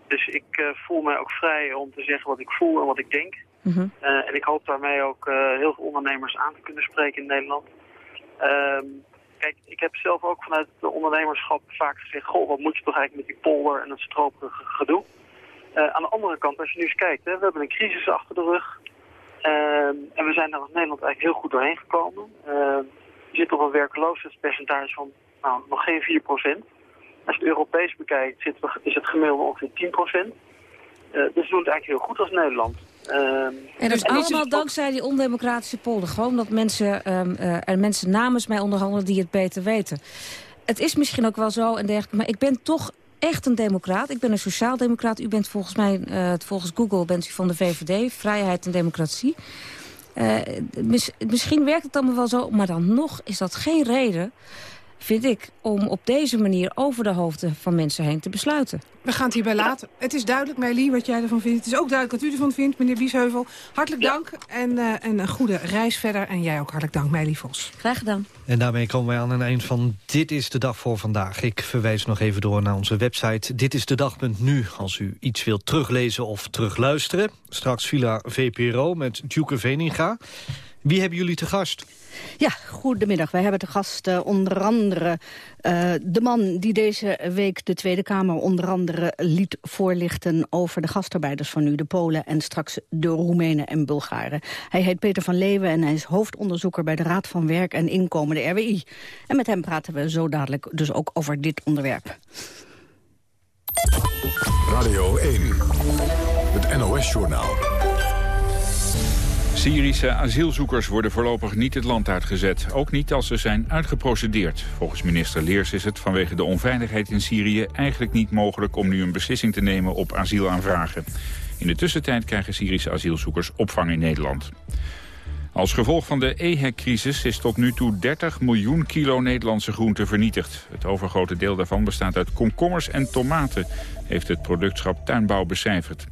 Dus ik uh, voel mij ook vrij om te zeggen wat ik voel en wat ik denk. -hmm. uh, en ik hoop daarmee ook uh, heel veel ondernemers aan te kunnen spreken in Nederland. Uh, kijk, ik heb zelf ook vanuit het ondernemerschap vaak gezegd... goh, wat moet je toch eigenlijk met die polder en dat stroperige gedoe? Uh, aan de andere kant, als je nu eens kijkt, hè, we hebben een crisis achter de rug. Ehm, en we zijn daar als Nederland eigenlijk heel goed doorheen gekomen. Ehm, je zit op een werkloosheidspercentage van nou, nog geen 4% Als je het Europees bekijkt, zit is het gemiddelde ongeveer 10% Uh, dus we doen het eigenlijk heel goed als Nederland. Um, en dat is en allemaal dankzij die ondemocratische polder. Gewoon dat mensen, um, uh, er mensen namens mij onderhandelen die het beter weten. Het is misschien ook wel zo en dergelijke, maar ik ben toch echt een democraat. Ik ben een sociaaldemocraat. U bent volgens mij, uh, volgens Google, bent u van de VVD, Vrijheid en Democratie. Uh, mis, misschien werkt het allemaal wel zo, maar dan nog is dat geen reden vind ik, om op deze manier over de hoofden van mensen heen te besluiten. We gaan het hierbij laten. Het is duidelijk, Meili, wat jij ervan vindt. Het is ook duidelijk wat u ervan vindt, meneer Biesheuvel. Hartelijk dank en, uh, en een goede reis verder. En jij ook hartelijk dank, Meili Vos. Graag gedaan. En daarmee komen wij aan een eind van Dit is de Dag voor vandaag. Ik verwijs nog even door naar onze website ditisdedag.nu... als u iets wilt teruglezen of terugluisteren. Straks Villa VPRO met Duke Veninga. Wie hebben jullie te gast? Ja, goedemiddag. Wij hebben te gast uh, onder andere uh, de man die deze week de Tweede Kamer onder andere liet voorlichten over de gastarbeiders van nu, de Polen en straks de Roemenen en Bulgaren. Hij heet Peter van Leeuwen en hij is hoofdonderzoeker bij de Raad van Werk en Inkomen, de RWI. En met hem praten we zo dadelijk dus ook over dit onderwerp. Radio 1, het NOS-journaal. Syrische asielzoekers worden voorlopig niet het land uitgezet. Ook niet als ze zijn uitgeprocedeerd. Volgens minister Leers is het vanwege de onveiligheid in Syrië... eigenlijk niet mogelijk om nu een beslissing te nemen op asielaanvragen. In de tussentijd krijgen Syrische asielzoekers opvang in Nederland. Als gevolg van de EHEC-crisis is tot nu toe 30 miljoen kilo Nederlandse groenten vernietigd. Het overgrote deel daarvan bestaat uit komkommers en tomaten, heeft het productschap Tuinbouw becijferd.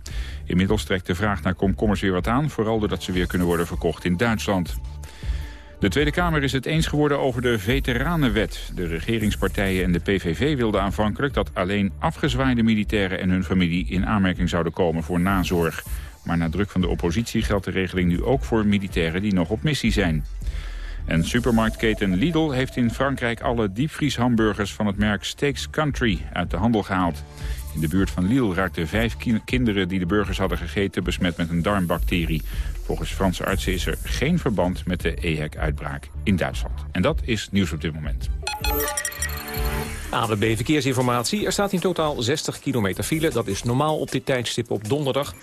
Inmiddels trekt de vraag naar komkommers weer wat aan, vooral doordat ze weer kunnen worden verkocht in Duitsland. De Tweede Kamer is het eens geworden over de veteranenwet. De regeringspartijen en de PVV wilden aanvankelijk dat alleen afgezwaaide militairen en hun familie in aanmerking zouden komen voor nazorg. Maar na druk van de oppositie geldt de regeling nu ook voor militairen die nog op missie zijn. En supermarktketen Lidl heeft in Frankrijk alle diepvrieshamburgers van het merk Steaks Country uit de handel gehaald. In de buurt van Lille raakten vijf kinderen die de burgers hadden gegeten besmet met een darmbacterie. Volgens Franse artsen is er geen verband met de EHEC-uitbraak in Duitsland. En dat is nieuws op dit moment. ADB Verkeersinformatie. Er staat in totaal 60 kilometer file. Dat is normaal op dit tijdstip op donderdag.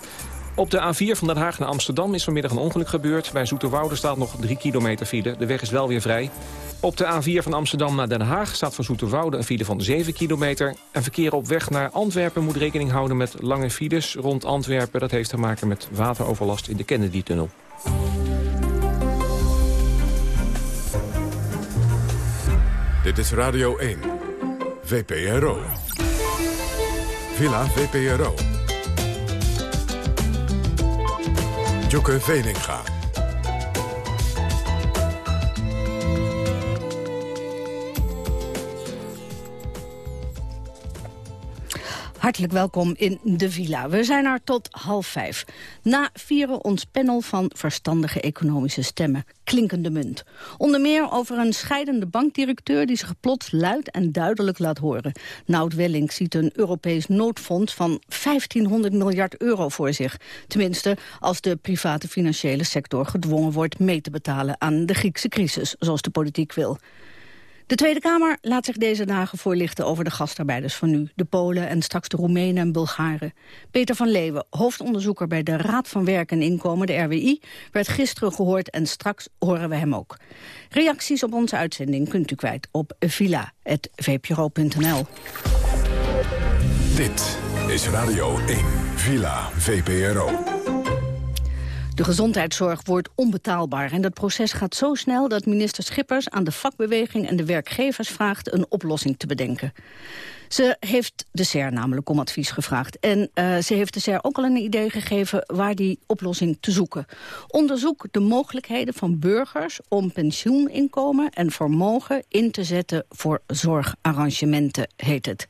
Op de A4 van Den Haag naar Amsterdam is vanmiddag een ongeluk gebeurd. Bij Zoeterwoude staat nog 3 kilometer file. De weg is wel weer vrij. Op de A4 van Amsterdam naar Den Haag staat voor Zoeterwoude een file van 7 kilometer. En verkeer op weg naar Antwerpen moet rekening houden met lange files rond Antwerpen. Dat heeft te maken met wateroverlast in de Kennedy-tunnel. Dit is Radio 1. VPRO. Villa VPRO. Joke Veninga. Hartelijk welkom in de villa. We zijn er tot half vijf. Na vieren ons panel van verstandige economische stemmen. Klinkende munt. Onder meer over een scheidende bankdirecteur... die zich plots luid en duidelijk laat horen. Nout Welling ziet een Europees noodfonds van 1500 miljard euro voor zich. Tenminste, als de private financiële sector gedwongen wordt... mee te betalen aan de Griekse crisis, zoals de politiek wil. De Tweede Kamer laat zich deze dagen voorlichten over de gastarbeiders van nu. De Polen en straks de Roemenen en Bulgaren. Peter van Leeuwen, hoofdonderzoeker bij de Raad van Werk en Inkomen, de RWI, werd gisteren gehoord en straks horen we hem ook. Reacties op onze uitzending kunt u kwijt op villa.vpro.nl. Dit is Radio 1, Villa VPRO. De gezondheidszorg wordt onbetaalbaar en dat proces gaat zo snel dat minister Schippers aan de vakbeweging en de werkgevers vraagt een oplossing te bedenken. Ze heeft de SER namelijk om advies gevraagd. En uh, ze heeft de SER ook al een idee gegeven waar die oplossing te zoeken. Onderzoek de mogelijkheden van burgers om pensioeninkomen en vermogen in te zetten voor zorgarrangementen, heet het.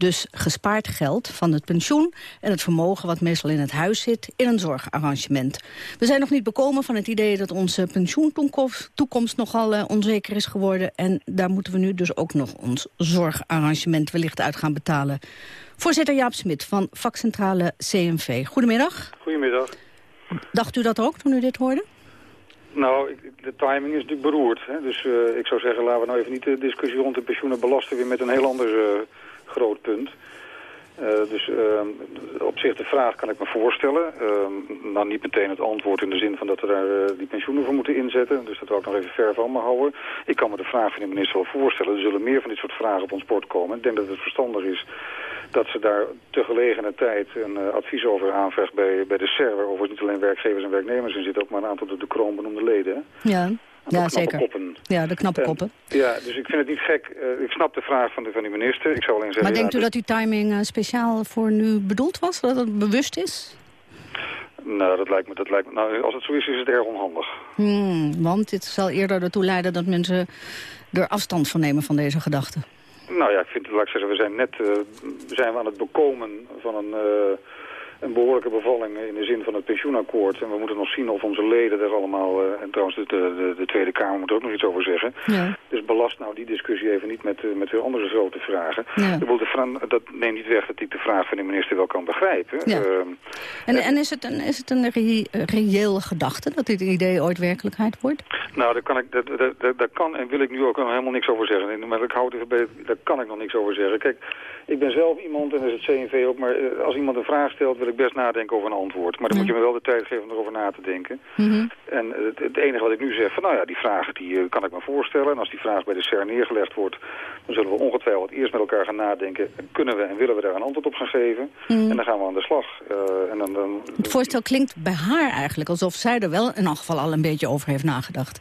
Dus gespaard geld van het pensioen en het vermogen wat meestal in het huis zit in een zorgarrangement. We zijn nog niet bekomen van het idee dat onze pensioentoekomst nogal uh, onzeker is geworden. En daar moeten we nu dus ook nog ons zorgarrangement wellicht uit gaan betalen. Voorzitter Jaap Smit van vakcentrale CMV. Goedemiddag. Goedemiddag. Dacht u dat ook toen u dit hoorde? Nou, de timing is natuurlijk beroerd. Hè? Dus uh, ik zou zeggen, laten we nou even niet de discussie rond de pensioenen belasten... weer met een heel ander uh, groot punt. Uh, dus uh, op zich de vraag kan ik me voorstellen. Uh, nou niet meteen het antwoord in de zin van dat we daar uh, die pensioenen voor moeten inzetten. Dus dat wil ik nog even ver van me houden. Ik kan me de vraag van de minister wel voorstellen. Er zullen meer van dit soort vragen op ons bord komen. Ik denk dat het verstandig is dat ze daar te gelegene tijd een advies over aanvraagt bij, bij de SER. Waarover niet alleen werkgevers en werknemers in zitten, ook maar een aantal de, de kroon benoemde leden. Ja ja, zeker. Koppen. Ja, de knappe koppen. ja, dus ik vind het niet gek. Uh, ik snap de vraag van de, van de minister. Ik zou alleen zeggen... Maar denkt ja, u dat die timing uh, speciaal voor nu bedoeld was? Dat het bewust is? Nou, dat lijkt me, dat lijkt me, nou, als het zo is, is het erg onhandig. Hmm, want dit zal eerder ertoe leiden dat mensen er afstand van nemen van deze gedachten. Nou ja, ik vind, laat ik zeggen, we zijn net uh, zijn we aan het bekomen van een een behoorlijke bevalling in de zin van het pensioenakkoord. En we moeten nog zien of onze leden er allemaal... Uh, en trouwens, de, de, de, Tweede Kamer moet er ook nog iets over zeggen. Ja. Dus belast nou die discussie even niet met, uh, met weer andere grote vragen. Ja. De dat neemt niet weg dat ik de vraag van de minister wel kan begrijpen. Ja. Uh, en, en is het een, is het een re reële gedachte dat dit idee ooit werkelijkheid wordt? Nou, daar kan, ik, dat, dat, dat, daar kan en wil ik nu ook helemaal niks over zeggen. Maar ik houd even bij, daar kan ik nog niks over zeggen. Kijk, ik ben zelf iemand, en dat is het CNV ook, maar uh, als iemand een vraag stelt wil ik best nadenken over een antwoord. Maar dan moet je me wel de tijd geven om erover na te denken. Mm -hmm. En het, het, enige wat ik nu zeg, van nou ja, die vragen die uh, kan ik me voorstellen. En als die vraag bij de CER neergelegd wordt, dan zullen we ongetwijfeld eerst met elkaar gaan nadenken. Kunnen we en willen we daar een antwoord op gaan geven? Mm -hmm. En dan gaan we aan de slag. Uh, en dan, dan, het voorstel klinkt bij haar eigenlijk alsof zij er wel in elk geval al een beetje over heeft nagedacht.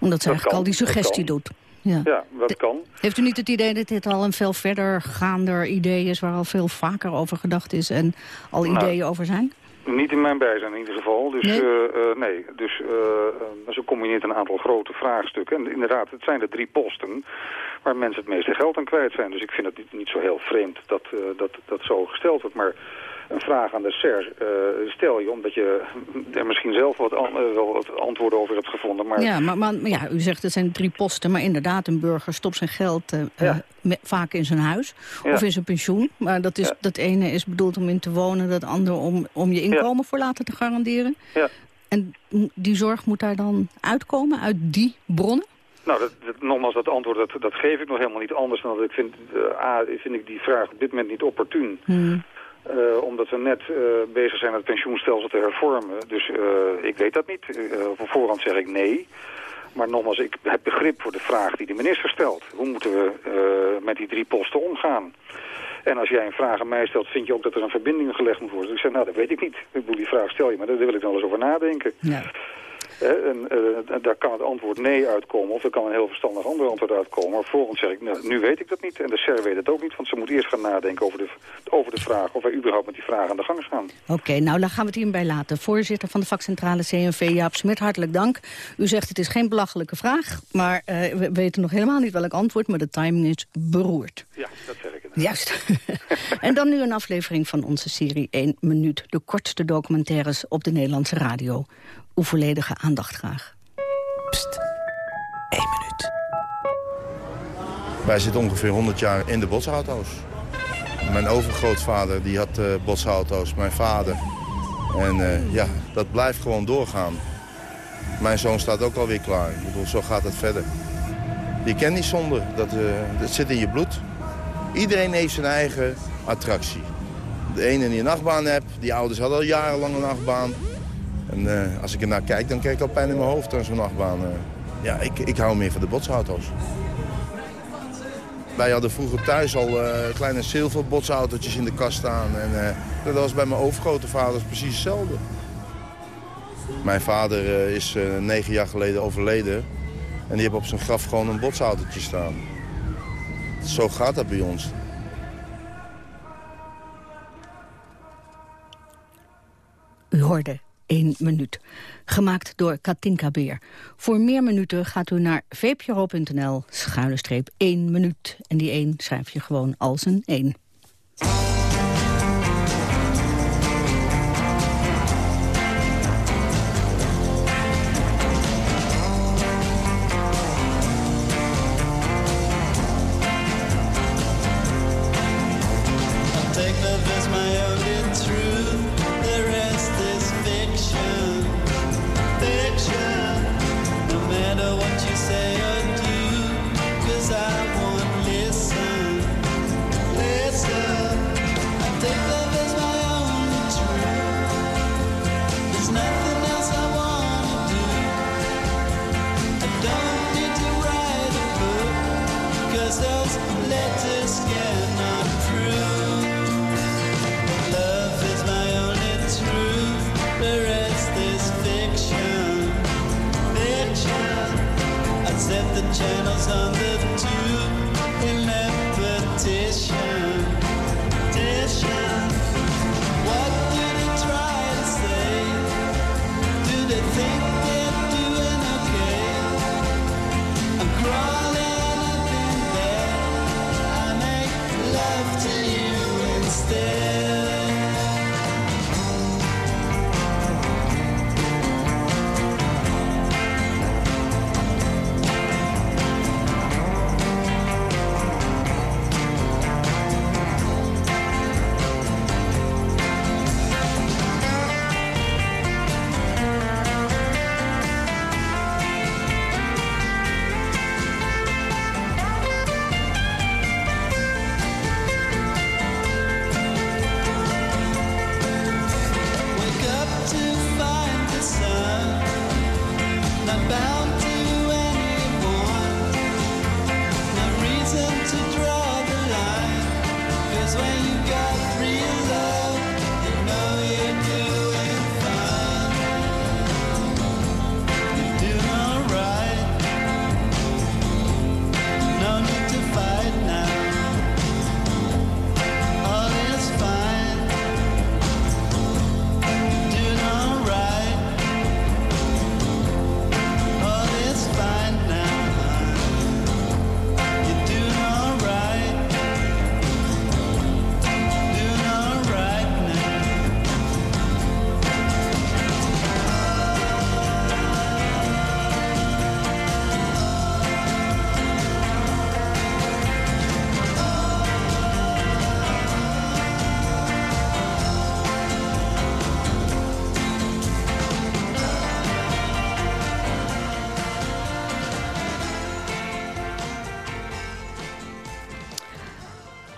Omdat ze dat eigenlijk kan, al die suggestie doet. Ja. ja, dat kan. Heeft u niet het idee dat dit al een veel verder gaander idee is... waar al veel vaker over gedacht is en al Nou, ideeën over zijn? Niet in mijn bijzijn in ieder geval. Dus Nee? nee, uh, nee. Dus, uh, uh, ze combineert een aantal grote vraagstukken. En inderdaad, het zijn de drie posten waar mensen het meeste geld aan kwijt zijn. Dus ik vind het niet, niet zo heel vreemd dat, uh, dat dat zo gesteld wordt. Maar een vraag aan de SER stel je omdat je er misschien zelf wat, wel wat antwoorden over hebt gevonden. Maar... Ja, maar, maar, ja, u zegt het zijn drie posten, maar inderdaad, een burger stopt zijn geld vaak in zijn huis of in zijn pensioen. Maar dat, is, dat ene is bedoeld om in te wonen, dat andere om, om je inkomen voor later te garanderen. Ja. En die zorg moet daar dan uitkomen, uit die bronnen? Nou, dat, dat, nogmaals, dat antwoord dat, dat geef ik nog helemaal niet anders dan dat ik vind, uh, A, vind ik die vraag op dit moment niet opportun. Hmm. Uh, omdat we net uh, bezig zijn het pensioenstelsel te hervormen. Dus ik weet dat niet. op voorhand zeg ik nee. Maar nogmaals, ik heb begrip voor de vraag die de minister stelt. Hoe moeten we met die drie posten omgaan? En als jij een vraag aan mij stelt, vind je ook dat er een verbinding gelegd moet worden? Dus ik zeg, nou, dat weet ik niet. Ik bedoel, die vraag stel je, maar daar wil ik dan eens over nadenken. Ja. En, uh, daar kan het antwoord nee uitkomen, of er kan een heel verstandig ander antwoord uitkomen. Maar volgens zeg ik, nou, nu weet ik dat niet. En de SER weet het ook niet, want ze moet eerst gaan nadenken over de, over de vraag... of wij überhaupt met die vraag aan de gang gaan. Oké, nou dan gaan we het hierbij laten. Voorzitter van de vakcentrale CNV, Jaap Smit, hartelijk dank. U zegt het is geen belachelijke vraag, maar uh, we weten nog helemaal niet welk antwoord... maar de timing is beroerd. Ja, dat zeg ik. Juist. en dan nu een aflevering van onze serie 1 minuut. De kortste documentaires op de Nederlandse radio. Uw volledige aandacht graag. Pst, 1 minuut. Wij zitten ongeveer 100 jaar in de botsauto's. Mijn overgrootvader die had uh, botsauto's, mijn vader. En uh, ja, dat blijft gewoon doorgaan. Mijn zoon staat ook alweer klaar. Ik bedoel, zo gaat het verder. Je kent niet zonder, dat, uh, dat zit in je bloed. Iedereen heeft zijn eigen attractie. De ene die een nachtbaan hebt, die ouders hadden al jarenlang een nachtbaan. En uh, als ik er naar kijk, dan krijg ik al pijn in mijn hoofd aan zo'n nachtbaan. Uh, ja, ik, ik hou meer van de botsauto's. Wij hadden vroeger thuis al uh, kleine zilver botsautootjes in de kast staan. En dat was bij mijn overgrote precies hetzelfde. Mijn vader is negen jaar geleden overleden. En die heeft op zijn graf gewoon een botsautootje staan. Zo gaat dat bij ons. U hoorde 1 minuut. Gemaakt door Katinka Beer. Voor meer minuten gaat u naar vpro.nl schuine streep 1 minuut. En die 1 schrijf je gewoon als een 1. Channels on the tube.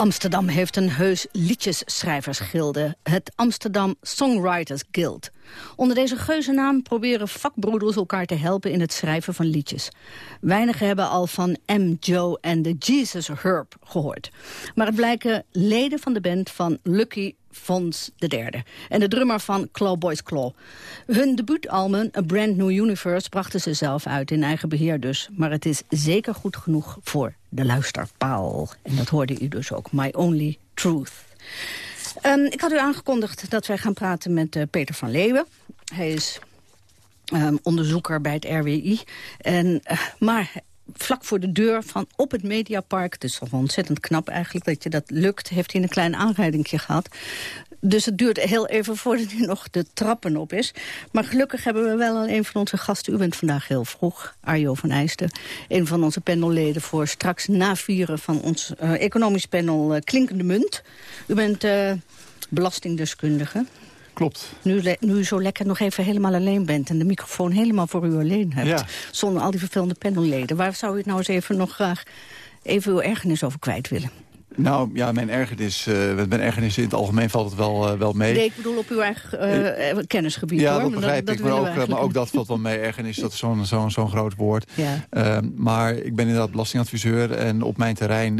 Amsterdam heeft een heus liedjesschrijversgilde, het Amsterdam Songwriters Guild. Onder deze geuzennaam proberen vakbroeders elkaar te helpen in het schrijven van liedjes. Weinigen hebben al van M. Joe en de Jesus Herb gehoord. Maar het blijken leden van de band van Lucky Fons III en de drummer van Claw Boys Claw. Hun debuutalbum A Brand New Universe brachten ze zelf uit in eigen beheer dus. Maar het is zeker goed genoeg voor de luisterpaal. En dat hoorde u dus ook, My Only Truth. Um, ik had u aangekondigd dat wij gaan praten met uh, Peter van Leeuwen. Hij is um, onderzoeker bij het RWI. En, uh, maar vlak voor de deur van op het Mediapark... is toch ontzettend knap eigenlijk dat je dat lukt... heeft hij een klein aanrijdingje gehad. Dus het duurt heel even voordat hij nog de trappen op is. Maar gelukkig hebben we wel al een van onze gasten. U bent vandaag heel vroeg, Arjo van Eijsten. Een van onze panelleden voor straks na vieren van ons uh, economisch panel uh, Klinkende Munt. U bent uh, belastingdeskundige. Klopt. Nu, nu u zo lekker nog even helemaal alleen bent... en de microfoon helemaal voor u alleen hebt. Ja. Zonder al die vervelende panelleden. Waar zou u het nou eens even nog graag even uw ergernis over kwijt willen? Nou, ja, mijn ergernis, uh, mijn ergernis in het algemeen valt het wel, uh, wel mee. Nee, ik bedoel op uw eigen uh, kennisgebied, ja, hoor. dat begrijp dat, ik, maar ook, maar ook, dat valt wel mee. Ergernis, dat is zo'n zo'n zo'n groot woord. Ja. maar ik ben inderdaad belastingadviseur en op mijn terrein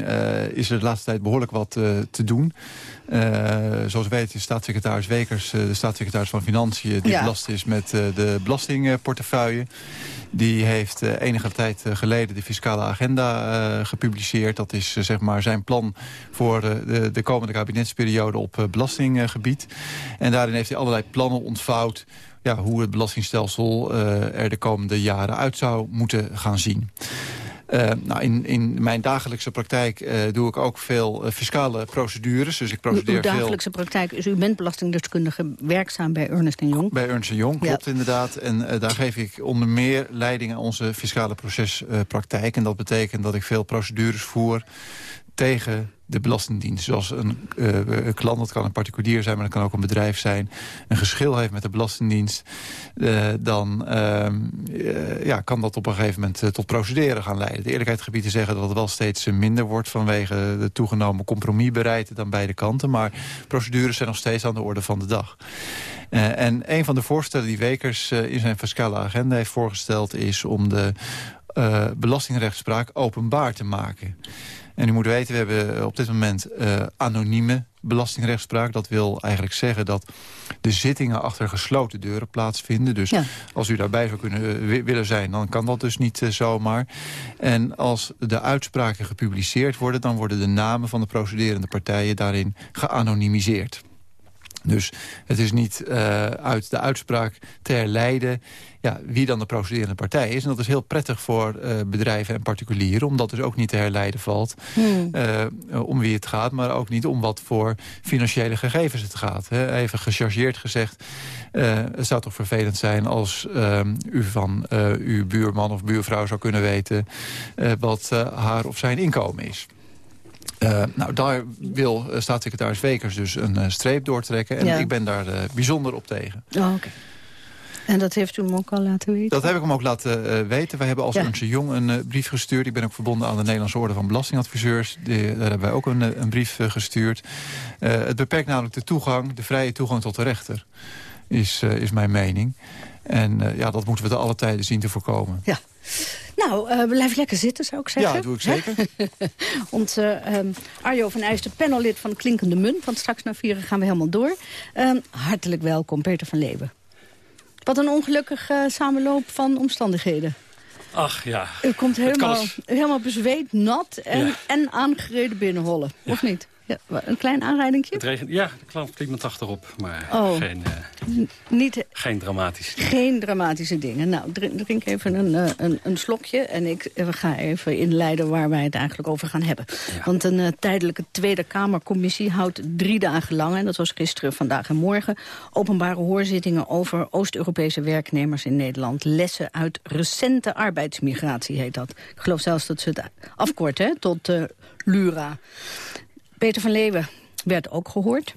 is er de laatste tijd behoorlijk wat te doen. Zoals we weten is staatssecretaris Wekers, de staatssecretaris van Financiën... die Ja. belast is met de belastingportefeuille. Die heeft enige tijd geleden de fiscale agenda gepubliceerd. Dat is zeg maar zijn plan voor de, de, komende kabinetsperiode op belastinggebied. En daarin heeft hij allerlei plannen ontvouwd... Ja, hoe het belastingstelsel er de komende jaren uit zou moeten gaan zien. Uh, nou, in, in mijn dagelijkse praktijk uh, doe ik ook veel uh, fiscale procedures. Dus ik procedeer uw dagelijkse veel... praktijk is, u bent belastingdeskundige werkzaam bij Ernst Jong. Bij Ernst Jong, klopt ja. inderdaad. En daar geef ik onder meer leiding aan onze fiscale procespraktijk. en dat betekent dat ik veel procedures voer tegen de Belastingdienst. Zoals een, uh, een, klant, dat kan een particulier zijn, maar dat kan ook een bedrijf zijn... een geschil heeft met de Belastingdienst... Uh, dan uh, ja, kan dat op een gegeven moment tot procederen gaan leiden. De eerlijkheid gebied te zeggen dat het wel steeds minder wordt... vanwege de toegenomen compromisbereidheid aan beide kanten. Maar procedures zijn nog steeds aan de orde van de dag. en een van de voorstellen die Wekers in zijn fiscale agenda heeft voorgesteld... is om de belastingrechtspraak openbaar te maken... En u moet weten, we hebben op dit moment uh, anonieme belastingrechtspraak. Dat wil eigenlijk zeggen dat de zittingen achter gesloten deuren plaatsvinden. Dus ja. als u daarbij zou kunnen uh, willen zijn, dan kan dat dus niet uh, zomaar. En als de uitspraken gepubliceerd worden... dan worden de namen van de procederende partijen daarin geanonimiseerd. Dus het is niet uh, uit de uitspraak te herleiden ja, wie dan de procederende partij is. En dat is heel prettig voor uh, bedrijven en particulieren... omdat dus ook niet te herleiden valt hmm. uh, om wie het gaat... maar ook niet om wat voor financiële gegevens het gaat. Hè. Even gechargeerd gezegd, het zou toch vervelend zijn... als u van uw buurman of buurvrouw zou kunnen weten... wat haar of zijn inkomen is. Uh, nou, daar wil uh, staatssecretaris Wekers dus een uh, streep doortrekken. En Ja. ik ben daar bijzonder op tegen. Oh, oké. En dat heeft u hem ook al laten weten? Dat heb ik hem ook laten weten. Wij hebben als Ja. Ernst Jong een brief gestuurd. Ik ben ook verbonden aan de Nederlandse Orde van Belastingadviseurs. Die, daar hebben wij ook een, een brief gestuurd. het beperkt namelijk de toegang, de vrije toegang tot de rechter. Is, is mijn mening. En ja, dat moeten we te alle tijden zien te voorkomen. Ja. Nou, uh, blijf lekker zitten, zou ik zeggen. Ja, dat doe ik zeker. Onze um, Arjo van Eijsten, panellid van Klinkende Munt. Want straks na vieren gaan we helemaal door. Um, hartelijk welkom, Peter van Leeuwen. Wat een ongelukkige uh, samenloop van omstandigheden. Ach ja. U komt helemaal, helemaal bezweet, nat en, Ja. en aangereden binnenhollen. Ja. Of niet? Ja, een klein? Het regent, ja, de klant klikt me 80 op, maar Oh. geen, eh, Niet, geen dramatisch. Geen dramatische dingen. Nou, drink, drink even een, eh, een, een slokje. En ik eh, we gaan even inleiden waar wij het eigenlijk over gaan hebben. Want een tijdelijke Tweede Kamercommissie houdt drie dagen lang... en dat was gisteren, vandaag en morgen... openbare hoorzittingen over Oost-Europese werknemers in Nederland. Lessen uit recente arbeidsmigratie heet dat. Ik geloof zelfs dat ze het afkorten hè, tot Lura. Peter van Leeuwen werd ook gehoord.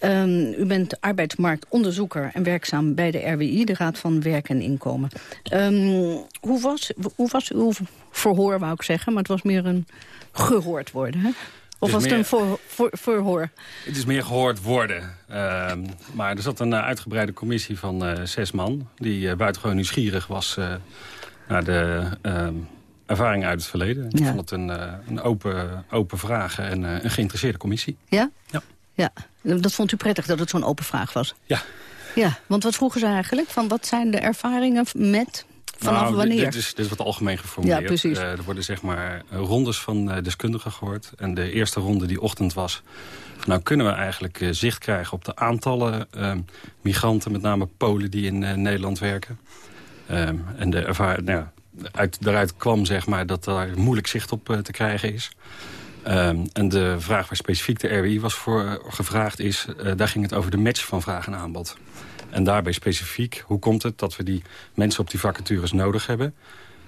Um, u bent arbeidsmarktonderzoeker en werkzaam bij de RWI, de Raad van Werk en Inkomen. Um, hoe, was, hoe was uw verhoor, wou ik zeggen, maar het was meer een gehoord worden, hè? Of was het een voor, voor, verhoor? Het is meer gehoord worden. Ehm, maar er zat een eh, uitgebreide commissie van eh, zes man... die eh, buitengewoon nieuwsgierig was naar de ehm ervaring uit het verleden. Ik Ja. vond het een, eh, een open, open vraag en eh, een geïnteresseerde commissie. Ja? Ja. Ja. Dat vond u prettig dat het zo'n open vraag was? Ja. Ja, want wat vroegen ze eigenlijk? Van wat zijn de ervaringen met... Vanaf Nou, wanneer? Dit is, dit is wat algemeen geformuleerd. Ja, precies. Eh, er worden zeg maar rondes van deskundigen gehoord. En de eerste ronde die ochtend was... Nou kunnen we eigenlijk zicht krijgen op de aantallen eh, migranten... met name Polen die in Nederland werken. Ehm, en de ervaring, nou uit, daaruit kwam zeg maar, dat daar moeilijk zicht op eh, te krijgen is. Ehm, en de vraag waar specifiek de RWI was voor eh, gevraagd is... eh, daar ging het over de match van vraag en aanbod. En daarbij specifiek, hoe komt het dat we die mensen op die vacatures nodig hebben...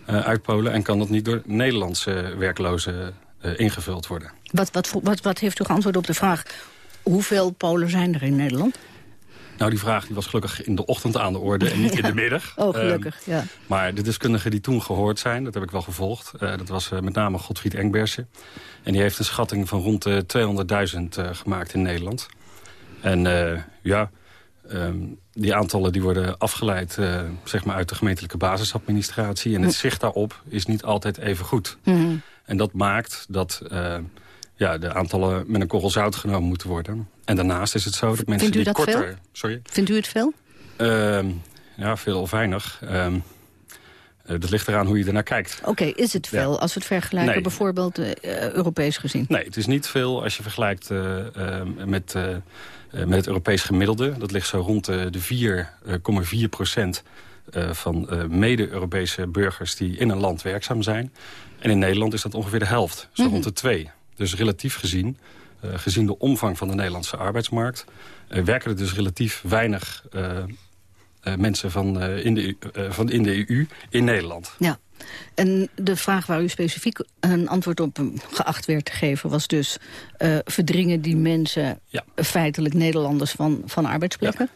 uit Polen en kan dat niet door Nederlandse werklozen ingevuld worden? Wat, wat, wat, wat heeft u geantwoord op de vraag... hoeveel Polen zijn er in Nederland? Nou, die vraag die was gelukkig in de ochtend aan de orde en niet in de middag. Oh, gelukkig, Ehm, ja. Maar de deskundigen die toen gehoord zijn, dat heb ik wel gevolgd. eh, dat was eh, met name Godfried Engbersen. En die heeft een schatting van rond de 200.000 eh, gemaakt in Nederland. En eh, ja, ehm, die aantallen die worden afgeleid eh, zeg maar uit de gemeentelijke basisadministratie. En het zicht daarop is niet altijd even goed. Mhm. En dat maakt dat eh, ja, de aantallen met een korrel zout genomen moeten worden. En daarnaast is het zo dat mensen Vindt u die dat korter... veel? Sorry? Vindt u het veel? Ehm, ja, veel of weinig. Ehm, eh, dat ligt eraan hoe je ernaar kijkt. Oké, is het Ja. veel als we het vergelijken Nee. bijvoorbeeld eh, Europees gezien? Nee, het is niet veel als je vergelijkt eh, eh, met, eh, eh, met het Europees gemiddelde. Dat ligt zo rond de, de 4,4 procent eh, van eh, mede-Europese burgers die in een land werkzaam zijn. En in Nederland is dat ongeveer de helft, zo Mhm. rond de 2. Dus relatief gezien, eh, gezien de omvang van de Nederlandse arbeidsmarkt... eh, werken er dus relatief weinig eh, eh, mensen van, eh, in de, EU eh, van in de EU in Nederland. Ja. En de vraag waar u specifiek een antwoord op eh, geacht werd te geven... was dus, eh, verdringen die mensen Ja. feitelijk Nederlanders van, van arbeidsplekken?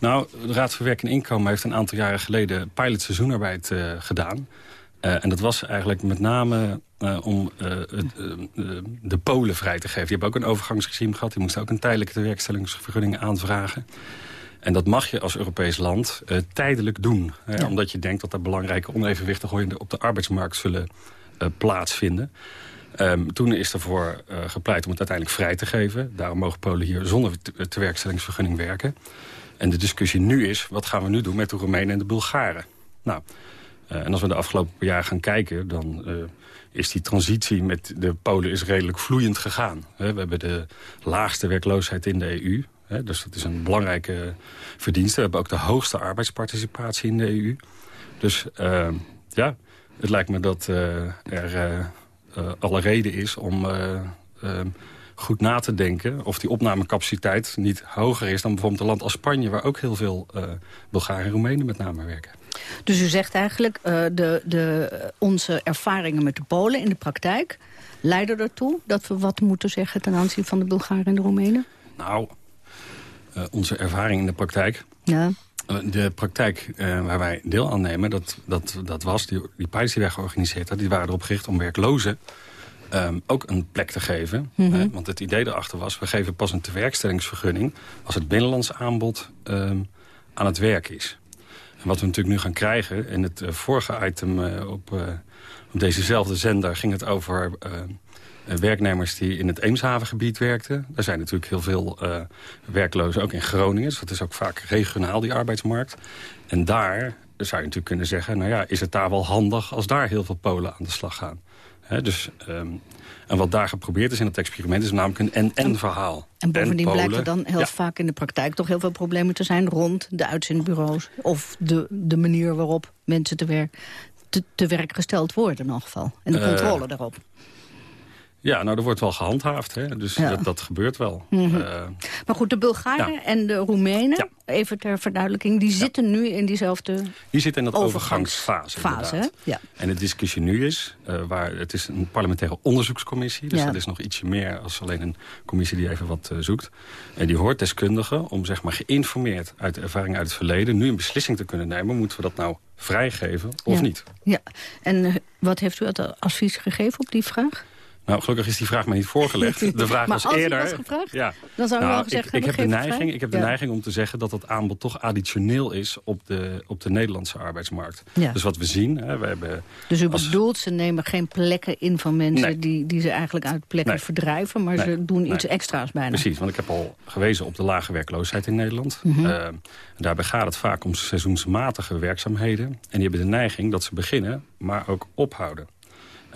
Nou, de Raad voor Werk en Inkomen heeft een aantal jaren geleden pilot seizoenarbeid eh, gedaan. Eh, en dat was eigenlijk met name eh, om eh, het, de Polen vrij te geven. Die hebben ook een overgangsregime gehad. Die moesten ook een tijdelijke tewerkstellingsvergunning aanvragen. En dat mag je als Europees land tijdelijk doen. Hè, Omdat je denkt dat er belangrijke onevenwichtigheden op de arbeidsmarkt zullen plaatsvinden. Ehm, toen is ervoor gepleit om het uiteindelijk vrij te geven. Daarom mogen Polen hier zonder te- tewerkstellingsvergunning werken. En de discussie nu is, wat gaan we nu doen met de Roemenen en de Bulgaren? Nou, en als we de afgelopen jaar gaan kijken... dan eh, is die transitie met de Polen is redelijk vloeiend gegaan. We hebben de laagste werkloosheid in de EU. Dus dat is een belangrijke verdienste. We hebben ook de hoogste arbeidsparticipatie in de EU. Dus eh, ja, het lijkt me dat eh, er eh, eh, alle reden is om... eh, eh, goed na te denken of die opnamecapaciteit niet hoger is... dan bijvoorbeeld een land als Spanje... waar ook heel veel eh Bulgaren en Roemenen met name werken. Dus u zegt eigenlijk, eh, de, de, onze ervaringen met de Polen in de praktijk... leiden ertoe dat we wat moeten zeggen ten aanzien van de Bulgaren en de Roemenen? Nou, eh, onze ervaring in de praktijk... Ja. Eh, De praktijk waar wij deel aan nemen, dat, dat, dat was, die, die die wij georganiseerd hadden... die waren erop gericht om werklozen ehm, ook een plek te geven. Mhm. Want het idee daarachter was, we geven pas een tewerkstellingsvergunning... als het binnenlands aanbod ehm, aan het werk is. En wat we natuurlijk nu gaan krijgen... in het eh, vorige item eh, op, eh, op dezezelfde zender ging het over... werknemers die in het Eemshavengebied werkten. Er zijn natuurlijk heel veel werklozen, ook in Groningen. Dus dat is ook vaak regionaal, die arbeidsmarkt. En daar zou je natuurlijk kunnen zeggen... nou ja, is het daar wel handig als daar heel veel Polen aan de slag gaan? Dus, ehm, en wat daar geprobeerd is in het experiment... is namelijk een en-en verhaal. En bovendien blijkt er dan heel Ja. vaak in de praktijk toch heel veel problemen te zijn rond de uitzendbureaus. Of de, de manier waarop mensen te werk, te, te werk gesteld worden in elk geval. En de Eh, controle daarop. Ja, nou, er wordt wel gehandhaafd. Hè? Dus Ja. dat, dat gebeurt wel. Mhm. Eh, Maar goed, de Bulgaren Ja. en de Roemenen, even ter verduidelijking... die zitten nu in diezelfde die zit in dat overgangsfase. inderdaad. Ja. En de discussie nu is, eh, waar, het is een parlementaire onderzoekscommissie. Dus dat is nog ietsje meer als alleen een commissie die even wat eh, zoekt. En die hoort deskundigen om zeg maar geïnformeerd uit de ervaring uit het verleden... nu een beslissing te kunnen nemen. Moeten we dat nou vrijgeven of niet? Ja, en wat heeft u het advies gegeven op die vraag? Nou, gelukkig is die vraag mij niet voorgelegd. De vraag maar was als eerder. was gevraagd, ja. dan zou Nou, wel gezegd ik, hebben, ik heb de neiging. Ik heb de neiging om te zeggen dat het aanbod toch additioneel is op de, op de Nederlandse arbeidsmarkt. Ja. Dus wat we zien, hè, we hebben Dus u als- bedoelt, ze nemen geen plekken in van mensen Nee. die, die ze eigenlijk uit plekken Nee. verdrijven, maar Nee. ze doen iets extra's bijna. Precies, want ik heb al gewezen op de lage werkloosheid in Nederland. En daarbij gaat het vaak om seizoensmatige werkzaamheden. En die hebben de neiging dat ze beginnen, maar ook ophouden.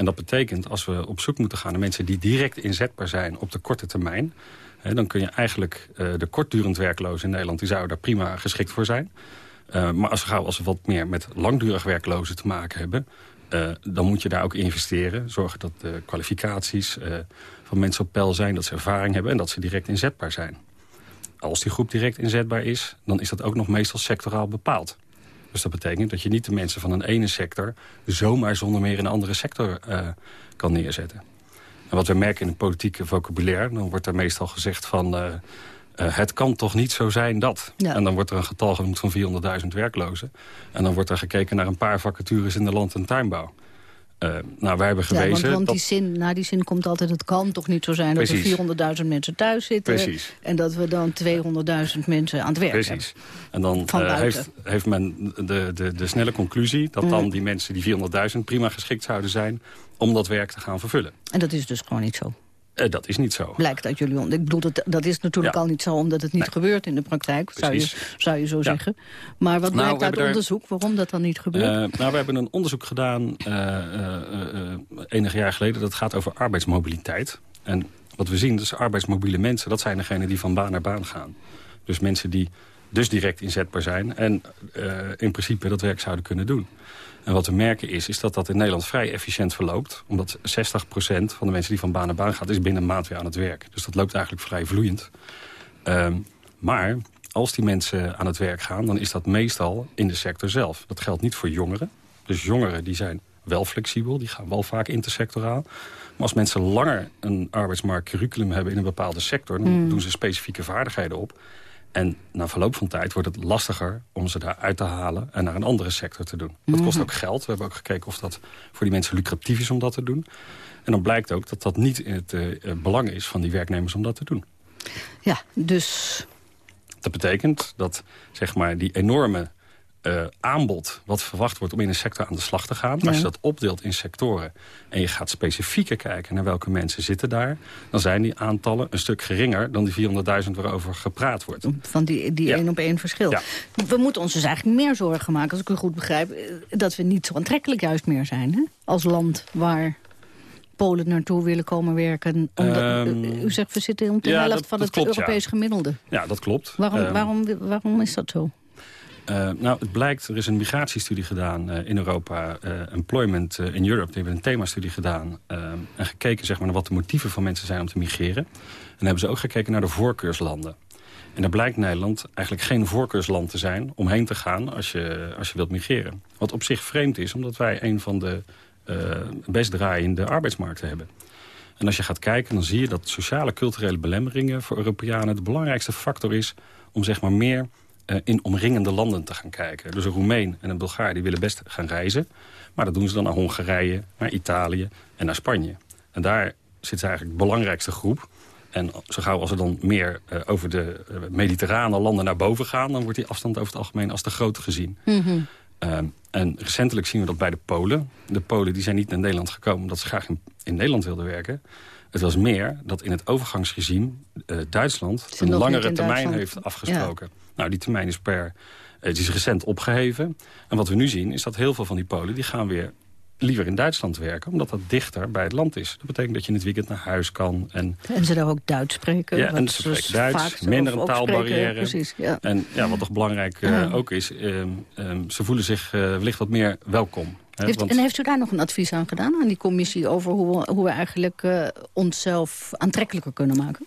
En dat betekent, als we op zoek moeten gaan naar mensen die direct inzetbaar zijn op de korte termijn... Hè, dan kun je eigenlijk eh, de kortdurend werklozen in Nederland... die zouden daar prima geschikt voor zijn. Eh, maar als we, gauw als we wat meer met langdurig werklozen te maken hebben... eh, dan moet je daar ook investeren. Zorgen dat de kwalificaties van mensen op peil zijn... dat ze ervaring hebben en dat ze direct inzetbaar zijn. Als die groep direct inzetbaar is... dan is dat ook nog meestal sectoraal bepaald. Dus dat betekent dat je niet de mensen van een ene sector... zomaar zonder meer in een andere sector eh, kan neerzetten. En wat we merken in het politieke vocabulaire... dan wordt er meestal gezegd van... eh, eh, het kan toch niet zo zijn dat. Ja. En dan wordt er een getal genoemd van 400.000 werklozen. En dan wordt er gekeken naar een paar vacatures in de land- en tuinbouw. Eh, nou, wij hebben Ja, gewezen... want, dat- die zin, na die zin komt altijd, het kan toch niet zo zijn... dat Precies. er 400.000 mensen thuis zitten... Precies. en dat we dan 200.000 mensen aan het werk Precies. En dan eh, heeft, heeft men de, de, de snelle conclusie... dat dan Mm. die mensen, die 400.000, prima geschikt zouden zijn... om dat werk te gaan vervullen. En dat is dus gewoon niet zo. Eh, dat is niet zo. Blijkt uit jullie... on- Ik bedoel, dat, dat is natuurlijk Ja. al niet zo... omdat het niet gebeurt in de praktijk, zou je, zou je zo Ja. zeggen. Maar wat Nou, blijkt uit er- onderzoek waarom dat dan niet gebeurt? Eh, nou, we hebben een onderzoek gedaan eh, eh, enige jaar geleden. Dat gaat over arbeidsmobiliteit. En wat we zien, dus arbeidsmobiele mensen... dat zijn degenen die van baan naar baan gaan. Dus mensen die dus direct inzetbaar zijn... en in principe dat werk zouden kunnen doen. En wat we merken is, is dat dat in Nederland vrij efficiënt verloopt. Omdat 60% van de mensen die van baan naar baan gaat... is binnen een maand weer aan het werk. Dus dat loopt eigenlijk vrij vloeiend. Ehm, maar als die mensen aan het werk gaan... dan is dat meestal in de sector zelf. Dat geldt niet voor jongeren. Dus jongeren die zijn wel flexibel, die gaan wel vaak intersectoraal. Maar als mensen langer een arbeidsmarktcurriculum hebben in een bepaalde sector... dan Mm. doen ze specifieke vaardigheden op. En na verloop van tijd wordt het lastiger om ze daaruit te halen... en naar een andere sector te doen. Dat kost Mhm. ook geld. We hebben ook gekeken of dat voor die mensen lucratief is om dat te doen. En dan blijkt ook dat dat niet in het eh, eh, belang is van die werknemers om dat te doen. Ja, dus... Dat betekent dat zeg maar, die enorme eh, aanbod wat verwacht wordt om in een sector aan de slag te gaan... Ja. als je dat opdeelt in sectoren en je gaat specifieker kijken... naar welke mensen zitten daar... dan zijn die aantallen een stuk geringer dan die 400.000 waarover gepraat wordt. Van die, die Ja. één op één verschil. Ja. We moeten ons dus eigenlijk meer zorgen maken, als ik u goed begrijp... eh, dat we niet zo aantrekkelijk juist meer zijn. Hè? Als land waar Polen naartoe willen komen werken. Omdat, Ehm, u zegt, we zitten op de helft van het klopt. Europees gemiddelde. Ja, dat klopt. Waarom, Ehm, waarom, waarom is dat zo? Eh, nou, het blijkt, er is een migratiestudie gedaan eh, in Europa, eh, Employment in Europe. Die hebben een themastudie gedaan en gekeken zeg maar, naar wat de motieven van mensen zijn om te migreren. En hebben ze ook gekeken naar de voorkeurslanden. En daar blijkt Nederland eigenlijk geen voorkeursland te zijn om heen te gaan als je, als je wilt migreren. Wat op zich vreemd is, omdat wij een van de best draaiende arbeidsmarkten hebben. En als je gaat kijken, dan zie je dat sociale culturele belemmeringen voor Europeanen de belangrijkste factor is om zeg maar meer in omringende landen te gaan kijken. Dus een Roemeen en een Bulgaar die willen best gaan reizen. Maar dat doen ze dan naar Hongarije, naar Italië en naar Spanje. En daar zit ze eigenlijk de belangrijkste groep. En zo gauw als we dan meer eh, over de eh, mediterrane landen naar boven gaan... dan wordt die afstand over het algemeen als te groot gezien. Ehm, en recentelijk zien we dat bij de Polen. De Polen die zijn niet naar Nederland gekomen omdat ze graag in, in Nederland wilden werken. Het was meer dat in het overgangsregime eh, Duitsland een langere termijn heeft afgesproken. Nou, die termijn is per eh, het is recent opgeheven. En wat we nu zien is dat heel veel van die Polen... die gaan weer liever in Duitsland werken, omdat dat dichter bij het land is. Dat betekent dat je in het weekend naar huis kan. En, En ze daar ook Duits spreken. ja, en ze dus spreken Duits, minder een taalbarrière. Precies, ja. En ja, wat toch belangrijk eh, Ja. ook is, ehm, ehm, ze voelen zich eh, wellicht wat meer welkom. Hè, Heeft, want- En heeft u daar nog een advies aan gedaan, aan die commissie... over hoe we, hoe we eigenlijk eh, onszelf aantrekkelijker kunnen maken?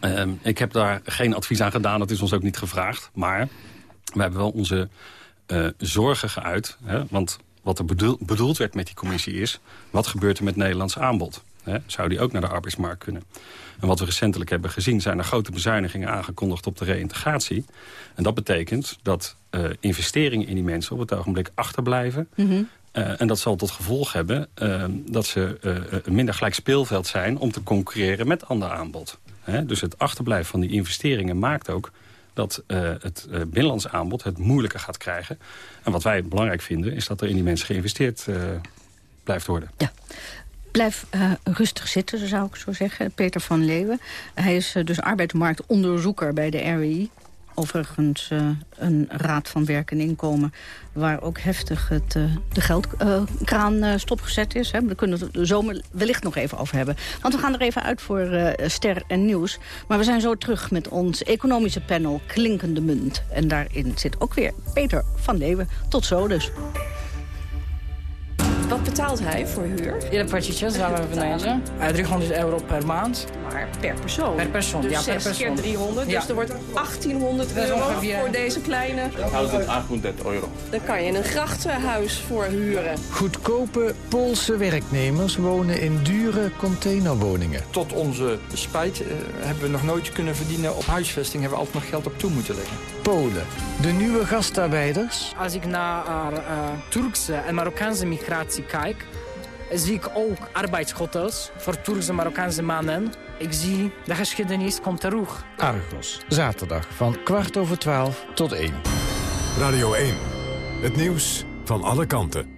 Ehm, ik heb daar geen advies aan gedaan, dat is ons ook niet gevraagd. Maar we hebben wel onze eh, zorgen geuit. Hè? Want wat er bedoel- bedoeld werd met die commissie is... wat gebeurt er met Nederlands aanbod? Hè? Zou die ook naar de arbeidsmarkt kunnen? En wat we recentelijk hebben gezien... zijn er grote bezuinigingen aangekondigd op de reïntegratie. En dat betekent dat eh, investeringen in die mensen op het ogenblik achterblijven... Mhm. en dat zal tot gevolg hebben dat ze een minder gelijk speelveld zijn... om te concurreren met ander aanbod. Dus het achterblijven van die investeringen maakt ook dat het uh, binnenlands aanbod het moeilijker gaat krijgen. En wat wij belangrijk vinden is dat er in die mensen geïnvesteerd blijft worden. Ja. Blijf rustig zitten, zou ik zo zeggen. Peter van Leeuwen. Hij is dus arbeidsmarktonderzoeker bij de RWI. Overigens uh, een raad van werk en inkomen... waar ook heftig het, de geldkraan stopgezet is. Hè. We kunnen het er zomer wellicht nog even over hebben. Want we gaan er even uit voor Ster en Nieuws. Maar we zijn zo terug met ons economische panel Klinkende Munt. En daarin zit ook weer Peter van Leeuwen. Tot zo dus. Wat betaalt hij voor huur? Ile płacicie za wynajęcie? 300 euro per maand. Maar per persoon? Per persoon, dus ja, per 6 persoon. keer 300, Ja. dus er wordt 1800 Dat is euro ongeveer- voor deze kleine... 1800 euro. Daar kan je een grachtenhuis voor huren. Goedkope Poolse werknemers wonen in dure containerwoningen. Tot onze spijt eh, hebben we nog nooit kunnen verdienen op huisvesting. Hebben we altijd nog geld op toe moeten leggen. Polen, de nieuwe gastarbeiders. Als ik naar uh, Turkse en Marokkaanse migratie kijk... zie ik ook arbeidshotels voor Turkse en Marokkaanse mannen. Ik zie de geschiedenis komt terug. Argos, zaterdag van kwart over twaalf tot één. Radio 1. Het nieuws van alle kanten.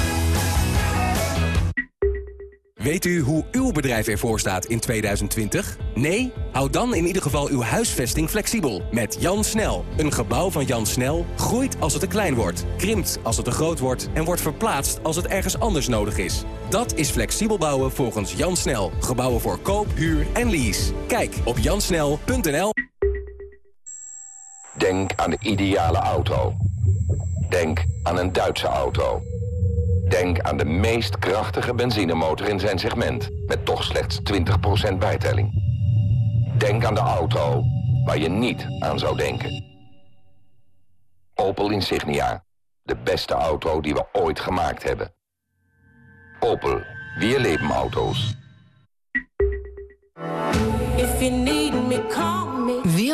Weet u hoe uw bedrijf ervoor staat in 2020? Nee? Houd dan in ieder geval uw huisvesting flexibel. Met Jan Snel. Een gebouw van Jan Snel groeit als het te klein wordt. Krimpt als het te groot wordt. En wordt verplaatst als het ergens anders nodig is. Dat is flexibel bouwen volgens Jan Snel. Gebouwen voor koop, huur en lease. Kijk op jansnel.nl Denk aan de ideale auto. Denk aan een Duitse auto. Denk aan de meest krachtige benzinemotor in zijn segment... met toch slechts 20% bijtelling. Denk aan de auto waar je niet aan zou denken. Opel Insignia. De beste auto die we ooit gemaakt hebben. Opel. Wir leben auto's.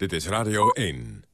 Dit is Radio 1.